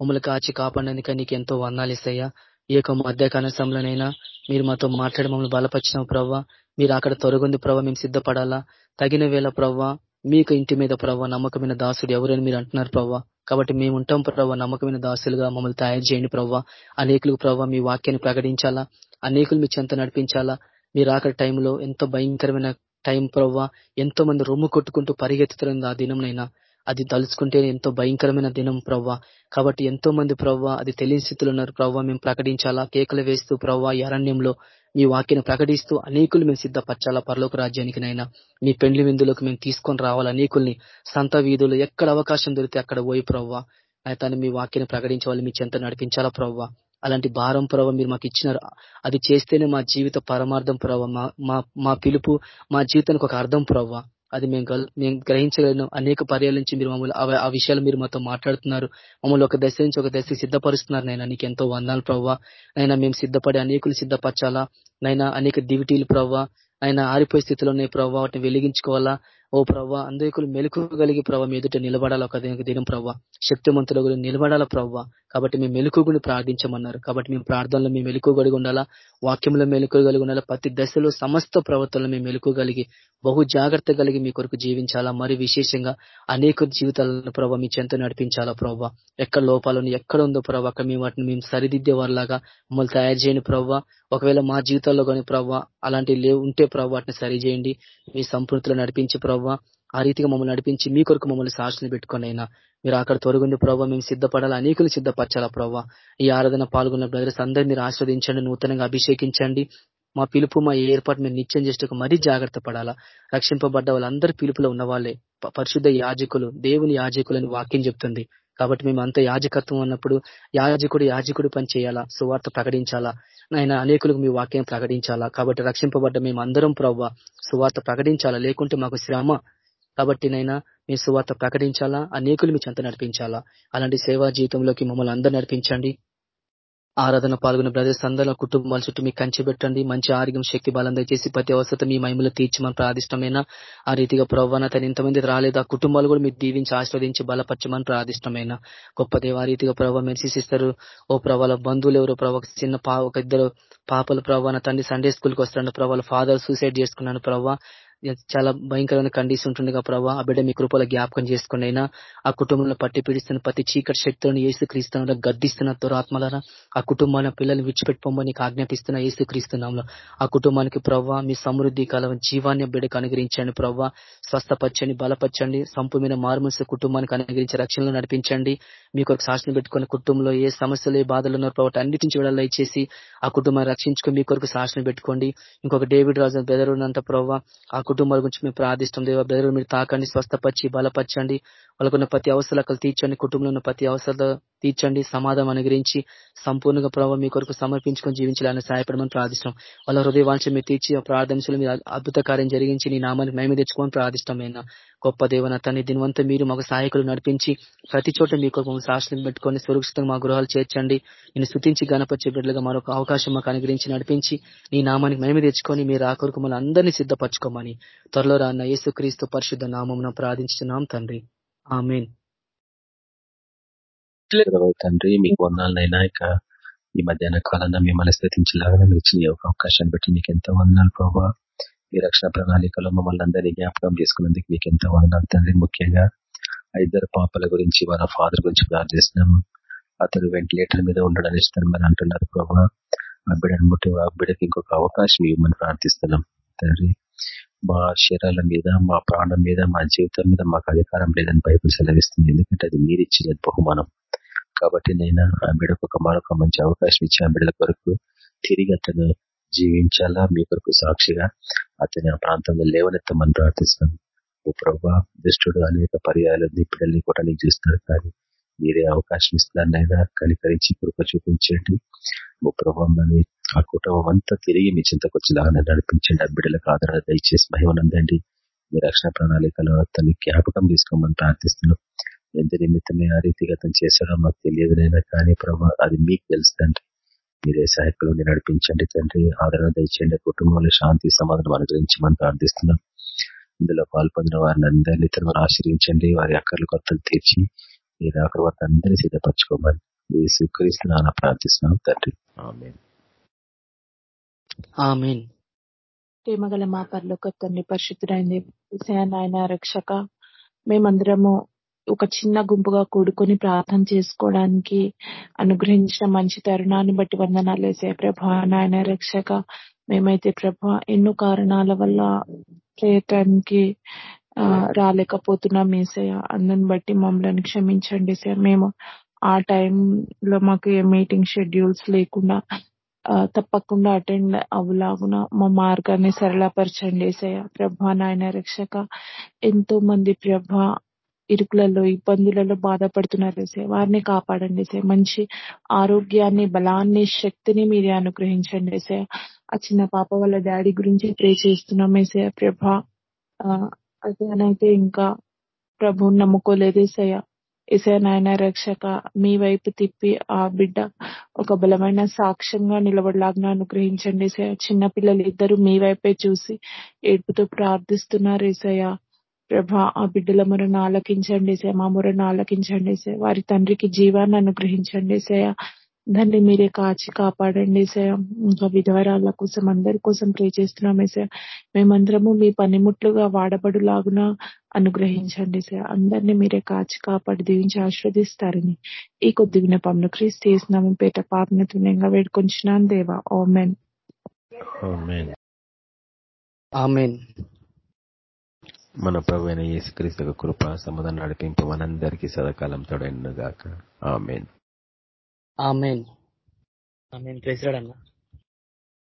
మమ్మల్ని కాచి కాపాడడానికి నీకు ఎంతో వందాలేసయ్యా ఈ యొక్క మధ్యకాల సమయంలోనైనా మీరు మాతో మాట్లాడి మమ్మల్ని బలపరిచిన ప్రవ్వ మీరు అక్కడ తొరగొంది ప్రవ్వ మేము సిద్ధపడాలా. తగిన వేళ ప్రవ్వ మీకు ఇంటి మీద ప్రవ్వ నమ్మకమైన దాసుడు ఎవరని మీరు అంటున్నారు ప్రవ్వ కాబట్టి మేము ఉంటాం ప్రవ్వ నమ్మకమైన దాసులుగా మమ్మల్ని తయారు చేయండి ప్రవ్వ అనేకులకు ప్రవ్వ మీ వాక్యాన్ని ప్రకటించాలా? అనేకులు మీ చెంత నడిపించాలా? మీరు ఆఖరి టైంలో ఎంతో భయంకరమైన టైం ప్రవ్వ ఎంతో మంది రొమ్ము కొట్టుకుంటూ పరిగెత్తుతున్న ఆ దినంనైనా అది తలుచుకుంటే ఎంతో భయంకరమైన దినం ప్రవ్వ కాబట్టి ఎంతో మంది ప్రవ్వ అది తెలియని స్థితిలో ఉన్నారు ప్రవ్వ మేము ప్రకటించాలా? కేకలు వేస్తూ ప్రవ్వ ఈ అరణ్యంలో మీ వాక్యను ప్రకటిస్తూ అనేకులు మేము సిద్ధపరచాలా? పరలోక రాజ్యానికి నైనా మీ పెండ్లి విందులకు మేము తీసుకొని రావాలి? అనేకుల్ని సంత వీధులు ఎక్కడ అవకాశం దొరికితే అక్కడ పోయి ప్రవ్వా. అయితే మీ వాక్యాన్ని ప్రకటించే వాళ్ళు మీ చెంత నడిపించాలా ప్రవ్వా? అలాంటి భారం ప్రభావ మీరు మాకు ఇచ్చినారు. అది చేస్తేనే మా జీవిత పరమార్థం ప్రభావ మా మా పిలుపు మా జీవితానికి ఒక అర్థం ప్రవ్వా. అది మేము మేము గ్రహించగలను. అనేక పర్యాల నుంచి మీరు మమ్మల్ని ఆ విషయాలు మీరు మాతో మాట్లాడుతున్నారు. మమ్మల్ని ఒక దశ నుంచి ఒక దశ సిద్ధపరుస్తున్నారు నైనా నీకు ఎంతో వందాలు ప్రవ్వా. అయినా మేము సిద్ధపడి అనేకులు సిద్ధపరచాలా? నైనా అనేక దివిటీలు ప్రవ్వా. ఆయన ఆరిపోయే స్థితిలో ఉన్నాయి ప్రవ్వా. వాటిని వెలిగించుకోవాలా? ఓ ప్రవ్వా అందరికులు మెలుకుగలిగి ప్రభావ మీ ఎదుట నిలబడాల ఒక దినం ప్రవ్వా. శక్తివంతుల గురించి నిలబడాల ప్రవ్వా. కాబట్టి మేము మెలుకుని ప్రార్థించమన్నారు. కాబట్టి మేము ప్రార్థనలో మేము మెలుకోగలిగి ఉండాలా? వాక్యంలో మెలుకోగలిగి ఉండాలా? ప్రతి దశలో సమస్త ప్రవర్తనలో మేము మెలుకోగలిగి బహు జాగ్రత్త కలిగి మీ కొరకు జీవించాలా? మరి విశేషంగా అనేక జీవితాలను ప్రభావ మీ చెంత నడిపించాలా ప్రభావ ఎక్కడ లోపాలను ఎక్కడ ఉందో ప్రభావ అక్కడ మేము వాటిని మేము సరిదిద్దే వారిలాగా మమ్మల్ని తయారు చేయని ప్రవ్వా. ఒకవేళ మా జీవితాల్లో కానీ ప్రవ్వా అలాంటివి లేవు ఉంటే ప్రభావ వాటిని సరిచేయండి. మీ సంపూర్తిలో నడిపించి ప్రవ్వా ఆ రీతిగా మమ్మల్ని నడిపించి మీ కొరకు మమ్మల్ని సాక్షిని పెట్టుకొని అయినా మీరు అక్కడ తొలగింది ప్రభావ మేము సిద్ధపడాలి అనేకులు సిద్ధపరచాలా ప్రభావ? ఈ ఆరాధన పాల్గొన్న బ్రదర్స్ అందరినీ మీరు ఆస్వాదించండి నూతనంగా అభిషేకించండి. మా పిలుపు మా ఏర్పాటు మేము నిత్యం చేసేందుకు మరీ జాగ్రత్త పడాలా. రక్షింపబడ్డ వాళ్ళందరి పిలుపులో ఉన్న వాళ్ళే పరిశుద్ధ యాజకులు దేవుని యాజకులని వాక్యం చెప్తుంది. కాబట్టి మేము అంత యాజకత్వం అన్నప్పుడు యాజకుడు యాజకుడు పని చేయాలా సువార్త ప్రకటించాలా? ఆయన అనేకులకు మీ వాక్యం ప్రకటించాలా? కాబట్టి రక్షింపబడ్డ మేము అందరం ప్రవ్వ సువార్త ప్రకటించాలా? లేకుంటే మాకు శ్రమ. కాబట్టి నైనా మీ సువార్త ప్రకటించాలా? అనేకులు మీ చెంత నడిపించాలా? అలాంటి సేవా జీవితంలోకి మమ్మల్ని అందరు నడిపించండి. ఆరాధన పాల్గొన్న బ్రదర్స్ అందరూ కుటుంబాల చుట్టూ మీకు కంచి పెట్టండి. మంచి ఆరోగ్యం శక్తి బలం దయచేసి ప్రతి అవసరం మీ మహిమలో తీర్చమని ప్రాదిష్టమైన ఆ రీతిగా ప్రవ్వన తను ఇంతమంది రాలేదు. ఆ కుటుంబాలు కూడా మీరు దీవించి ఆశీర్వదించి బలపరచమని ప్రాదిష్టమైన గొప్ప దేవ ఆ రీతిగా ప్రభావ మెరిసిస్తారు ఓ ప్రభావ బంధువులు ఎవరు ప్రభావ చిన్న పా ఒక ఇద్దరు పాపలు ప్రభావ తండ్రి సండే స్కూల్కి వస్తాడు ప్రభావ ఫాదర్ సూసైడ్ చేసుకున్నాను ప్రభావ చాలా భయంకరమైన కండిషన్ ఉంటుండగా ప్రభా. ఆ బిడ్డ మీ కృపల జ్ఞాపకం చేసుకుని అయినా ఆ కుటుంబంలో పట్టి పీడిస్తున్న ప్రతి చీకటి శక్తులను ఏసు క్రీస్తున్నా గద్దిస్తున్న దురాత్మలరా ఆ కుటుంబాన్ని పిల్లల్ని విడిచిపెట్టుకోమని ఆజ్ఞాపిస్తున్న ఏసు క్రీస్తున్నాంలో ఆ కుటుంబానికి ప్రవ్వా మీ సమృద్ధి కాలం జీవాన్ని బిడ్డకు అనుగ్రహించండి ప్రవ్వా స్వస్థపచ్చండి బలపరచండి సంపుమైన మార్మల్స్ కుటుంబానికి అనుగ్రహించి రక్షణలో నడిపించండి. మీకు ఒక శాసనం పెట్టుకుని కుటుంబంలో ఏ సమస్యలు ఏ బాధలు ఉన్నారో ప్రభావ అన్నిటి నుంచి విడుదల ఇచ్చేసి ఆ కుటుంబాన్ని రక్షించుకుని మీ కొరకు శాసనం పెట్టుకోండి. ఇంకొక డేవిడ్ రాజు బెదరున్నంత ప్రవ్వ ఆ కుటుంబాల గురించి మేము ప్రార్థిస్తాం దేవ బ్రదర్ మీరు తాకండి స్వస్థపరిచి బలపరచండి. వాళ్ళకున్న ప్రతి అవసరాలు తీర్చండి. కుటుంబంలో ఉన్న ప్రతి అవసరాలు తీర్చండి. సమాధానం అనుగ్రహించి సంపూర్ణంగా ప్రభావ మీ కొరకు సమర్పించుకొని జీవించాలని సహాయపడమని ప్రార్థిస్తాం వాళ్ళ హృదయ వాంఛ మీరు తీర్చి ప్రార్థనలు మీరు అద్భుత కార్యం జరిగించి నీ నామాన్ని మేము తెచ్చుకోమని ప్రార్థిష్టమైన గొప్ప దేవన తన్ని దీనివంతా మీరు మాకు సహాయకులు నడిపించి ప్రతి చోట మీ కొరకు శాసనం పెట్టుకొని సురక్షితంగా మా గృహాలు చేర్చండి. నేను స్థుతించి గణపరిచే బిడ్డలుగా మరొక అవకాశం మాకు అనుగ్రహించి నడిపించి నీ నామానికి మేము తెచ్చుకొని మీరు ఆ కొరకు మమ్మల్ని అందరినీ సిద్ధపరచుకోమని త్వరలో రాన్న యేసుక్రీస్తు పరిశుద్ధ నామం ప్రార్థించున్నాం తండ్రి. ఆమెన్. తండ్రి మీకు వందాలనైనా ఇక ఈ మధ్యాహ్న కాలంలో మిమ్మల్ని స్థితించలాగా మీరు ఇచ్చిన ఒక అవకాశాన్ని బట్టి మీకు ఎంతో వందనాలు ప్రభావ మీ రక్షణ ప్రణాళికలో మమ్మల్ని అందరినీ జ్ఞాపకం చేసుకున్నందుకు మీకు ఎంతో వందనాలు తండ్రి. ముఖ్యంగా ఇద్దరు పాపల గురించి వాళ్ళ ఫాదర్ గురించి ప్రార్థిస్తున్నాం అతను వెంటిలేటర్ మీద ఉండడానికి ఇస్తామని అంటున్నారు ప్రభావ ఆ బిడ్డను ముట్టి ఆ బిడ్డకి ఇంకొక అవకాశం ఇవ్వమని ప్రార్థిస్తున్నాం తండ్రి. మా శరీరాల మీద మా ప్రాణం మీద మా జీవితం మీద మాకు అధికారం లేదని బైబుల్ సెలవిస్తుంది. ఎందుకంటే అది మీరు ఇచ్చిన బహుమానం. కాబట్టి నేను ఆ బిడకు ఒక మరొక మంచి అవకాశం ఇచ్చి ఆ బిడ్డల కొరకు తిరిగి అతను జీవించాలా? మీ కొరకు సాక్షిగా అతని ఆ ప్రాంతంలో లేవనెత్తమని ప్రార్థిస్తాను ఓ ప్రభా దుష్టుడు అనేక పర్యాలు నీ పిల్లల్ని కూడా నీకు చూస్తున్నారు కానీ మీరే అవకాశం ఇస్తున్నారనైనా కనికరించి కృప చూపించండి. ఓ ప్రభావని ఆ కుటుంబం అంతా తిరిగి మీ చింతకు వచ్చేలాగా నడిపించండి. ఆ బిడ్డలకు ఆదరణ దయచేసి మహిమనందండి మీ రక్షణ ప్రణాళికలో అతన్ని జ్ఞాపకం తీసుకోమని ప్రార్థిస్తున్నాం ఎంత నిమిత్తమే ఆ రీతిగా తను చేశాడో మాకు తెలియదునైనా కానీ ప్రభా అది మీకు తెలుస్తుంది మీరే సహాయకులు నడిపించండి తండ్రి. ఆదరణ దయచేయండి. కుటుంబంలో శాంతి సమాధానం అనుగ్రహించమని ప్రార్థిస్తున్నాం. ఇందులో పాల్పొందిన వారిని అందరినీ తను ఆశ్రయించండి వారి అక్కర్లు కొత్తలు తీర్చి మీరు అక్కడ వారిని అందరినీ సిద్ధపరచుకోమని మీ స్వీకరిస్తున్నాను ప్రార్థిస్తున్నాం తండ్రి. ఆమెన్. ప్రేమగల మా పరలోక తండ్రి పరిశుద్ధుడైంది నాయన రక్షక మేమందరము ఒక చిన్న గుంపుగా కూడుకొని ప్రార్థన చేసుకోవడానికి అనుగ్రహించిన మంచి తరుణాన్ని బట్టి వందనాలు వేసే ప్రభా నాయన రక్షక మేమైతే ప్రభా ఎన్నో కారణాల వల్ల చేయటానికి రాలేకపోతున్నాం ఏసయ్య. అందుని బట్టి మమ్మల్ని క్షమించండి సార్. మేము ఆ టైంలో మాకు ఏ మీటింగ్ షెడ్యూల్స్ లేకుండా తప్పకుండా అటెండ్ అవ్వలాగున మా మార్గాన్ని సరళపరచండి ఏసయ్య. ప్రభా నాయన రక్షక ఎంతో మంది ప్రభ ఇరుకులలో ఇబ్బందులలో బాధపడుతున్నారు సే. వారిని కాపాడండి సే. మంచి ఆరోగ్యాన్ని బలాన్ని శక్తిని మీరే అనుగ్రహించండి సే. ఆ చిన్న పాప వాళ్ళ డాడీ గురించి ప్రే చేస్తున్నాం ఏసే ప్రభ అదేనైతే ఇంకా ప్రభు నమ్ముకోలేదు ఏసయ్య. ఏసయ నాయన రక్షక మీ వైపు తిప్పి ఆ బిడ్డ ఒక బలమైన సాక్ష్యంగా నిలబడలాగా అనుగ్రహించండి చిన్న పిల్లలు ఇద్దరు మీ వైపే చూసి ఏడుపుతో ప్రార్థిస్తున్నారు ఏసయ్య. ప్రభా ఆ బిడ్డల మొరను ఆలకించండి సే మా మొరను ఆలకించండి సే వారి తండ్రికి జీవాన్ని అనుగ్రహించండి సే దాన్ని మీరే కాచి కాపాడండి సే ఇంకా విధవరాల కోసం అందరి కోసం ప్రే చేస్తున్నాం సే. మేమందరము మీ పనిముట్లుగా వాడబడులాగున అనుగ్రహించండి సే. అందరినీ మీరే కాచి కాపాడి దీవించి ఆశ్రదిస్తారని ఈ కొద్ది వినపంలో క్రీస్తు చేసినాము పేట పాపన తుణ్యంగా వేడుకొంచున్నాను దేవా. ఓమెన్ ఆమెన్ మన ప్రభు అయిన యేసుక్రీస్తు కృప సమాధానం నడిపింపు మనందరికీ సదాకాలం తోడైనగాక ఆమెన్. ఆమెన్. ఆమెన్. ప్రెసిడెంట్ అన్న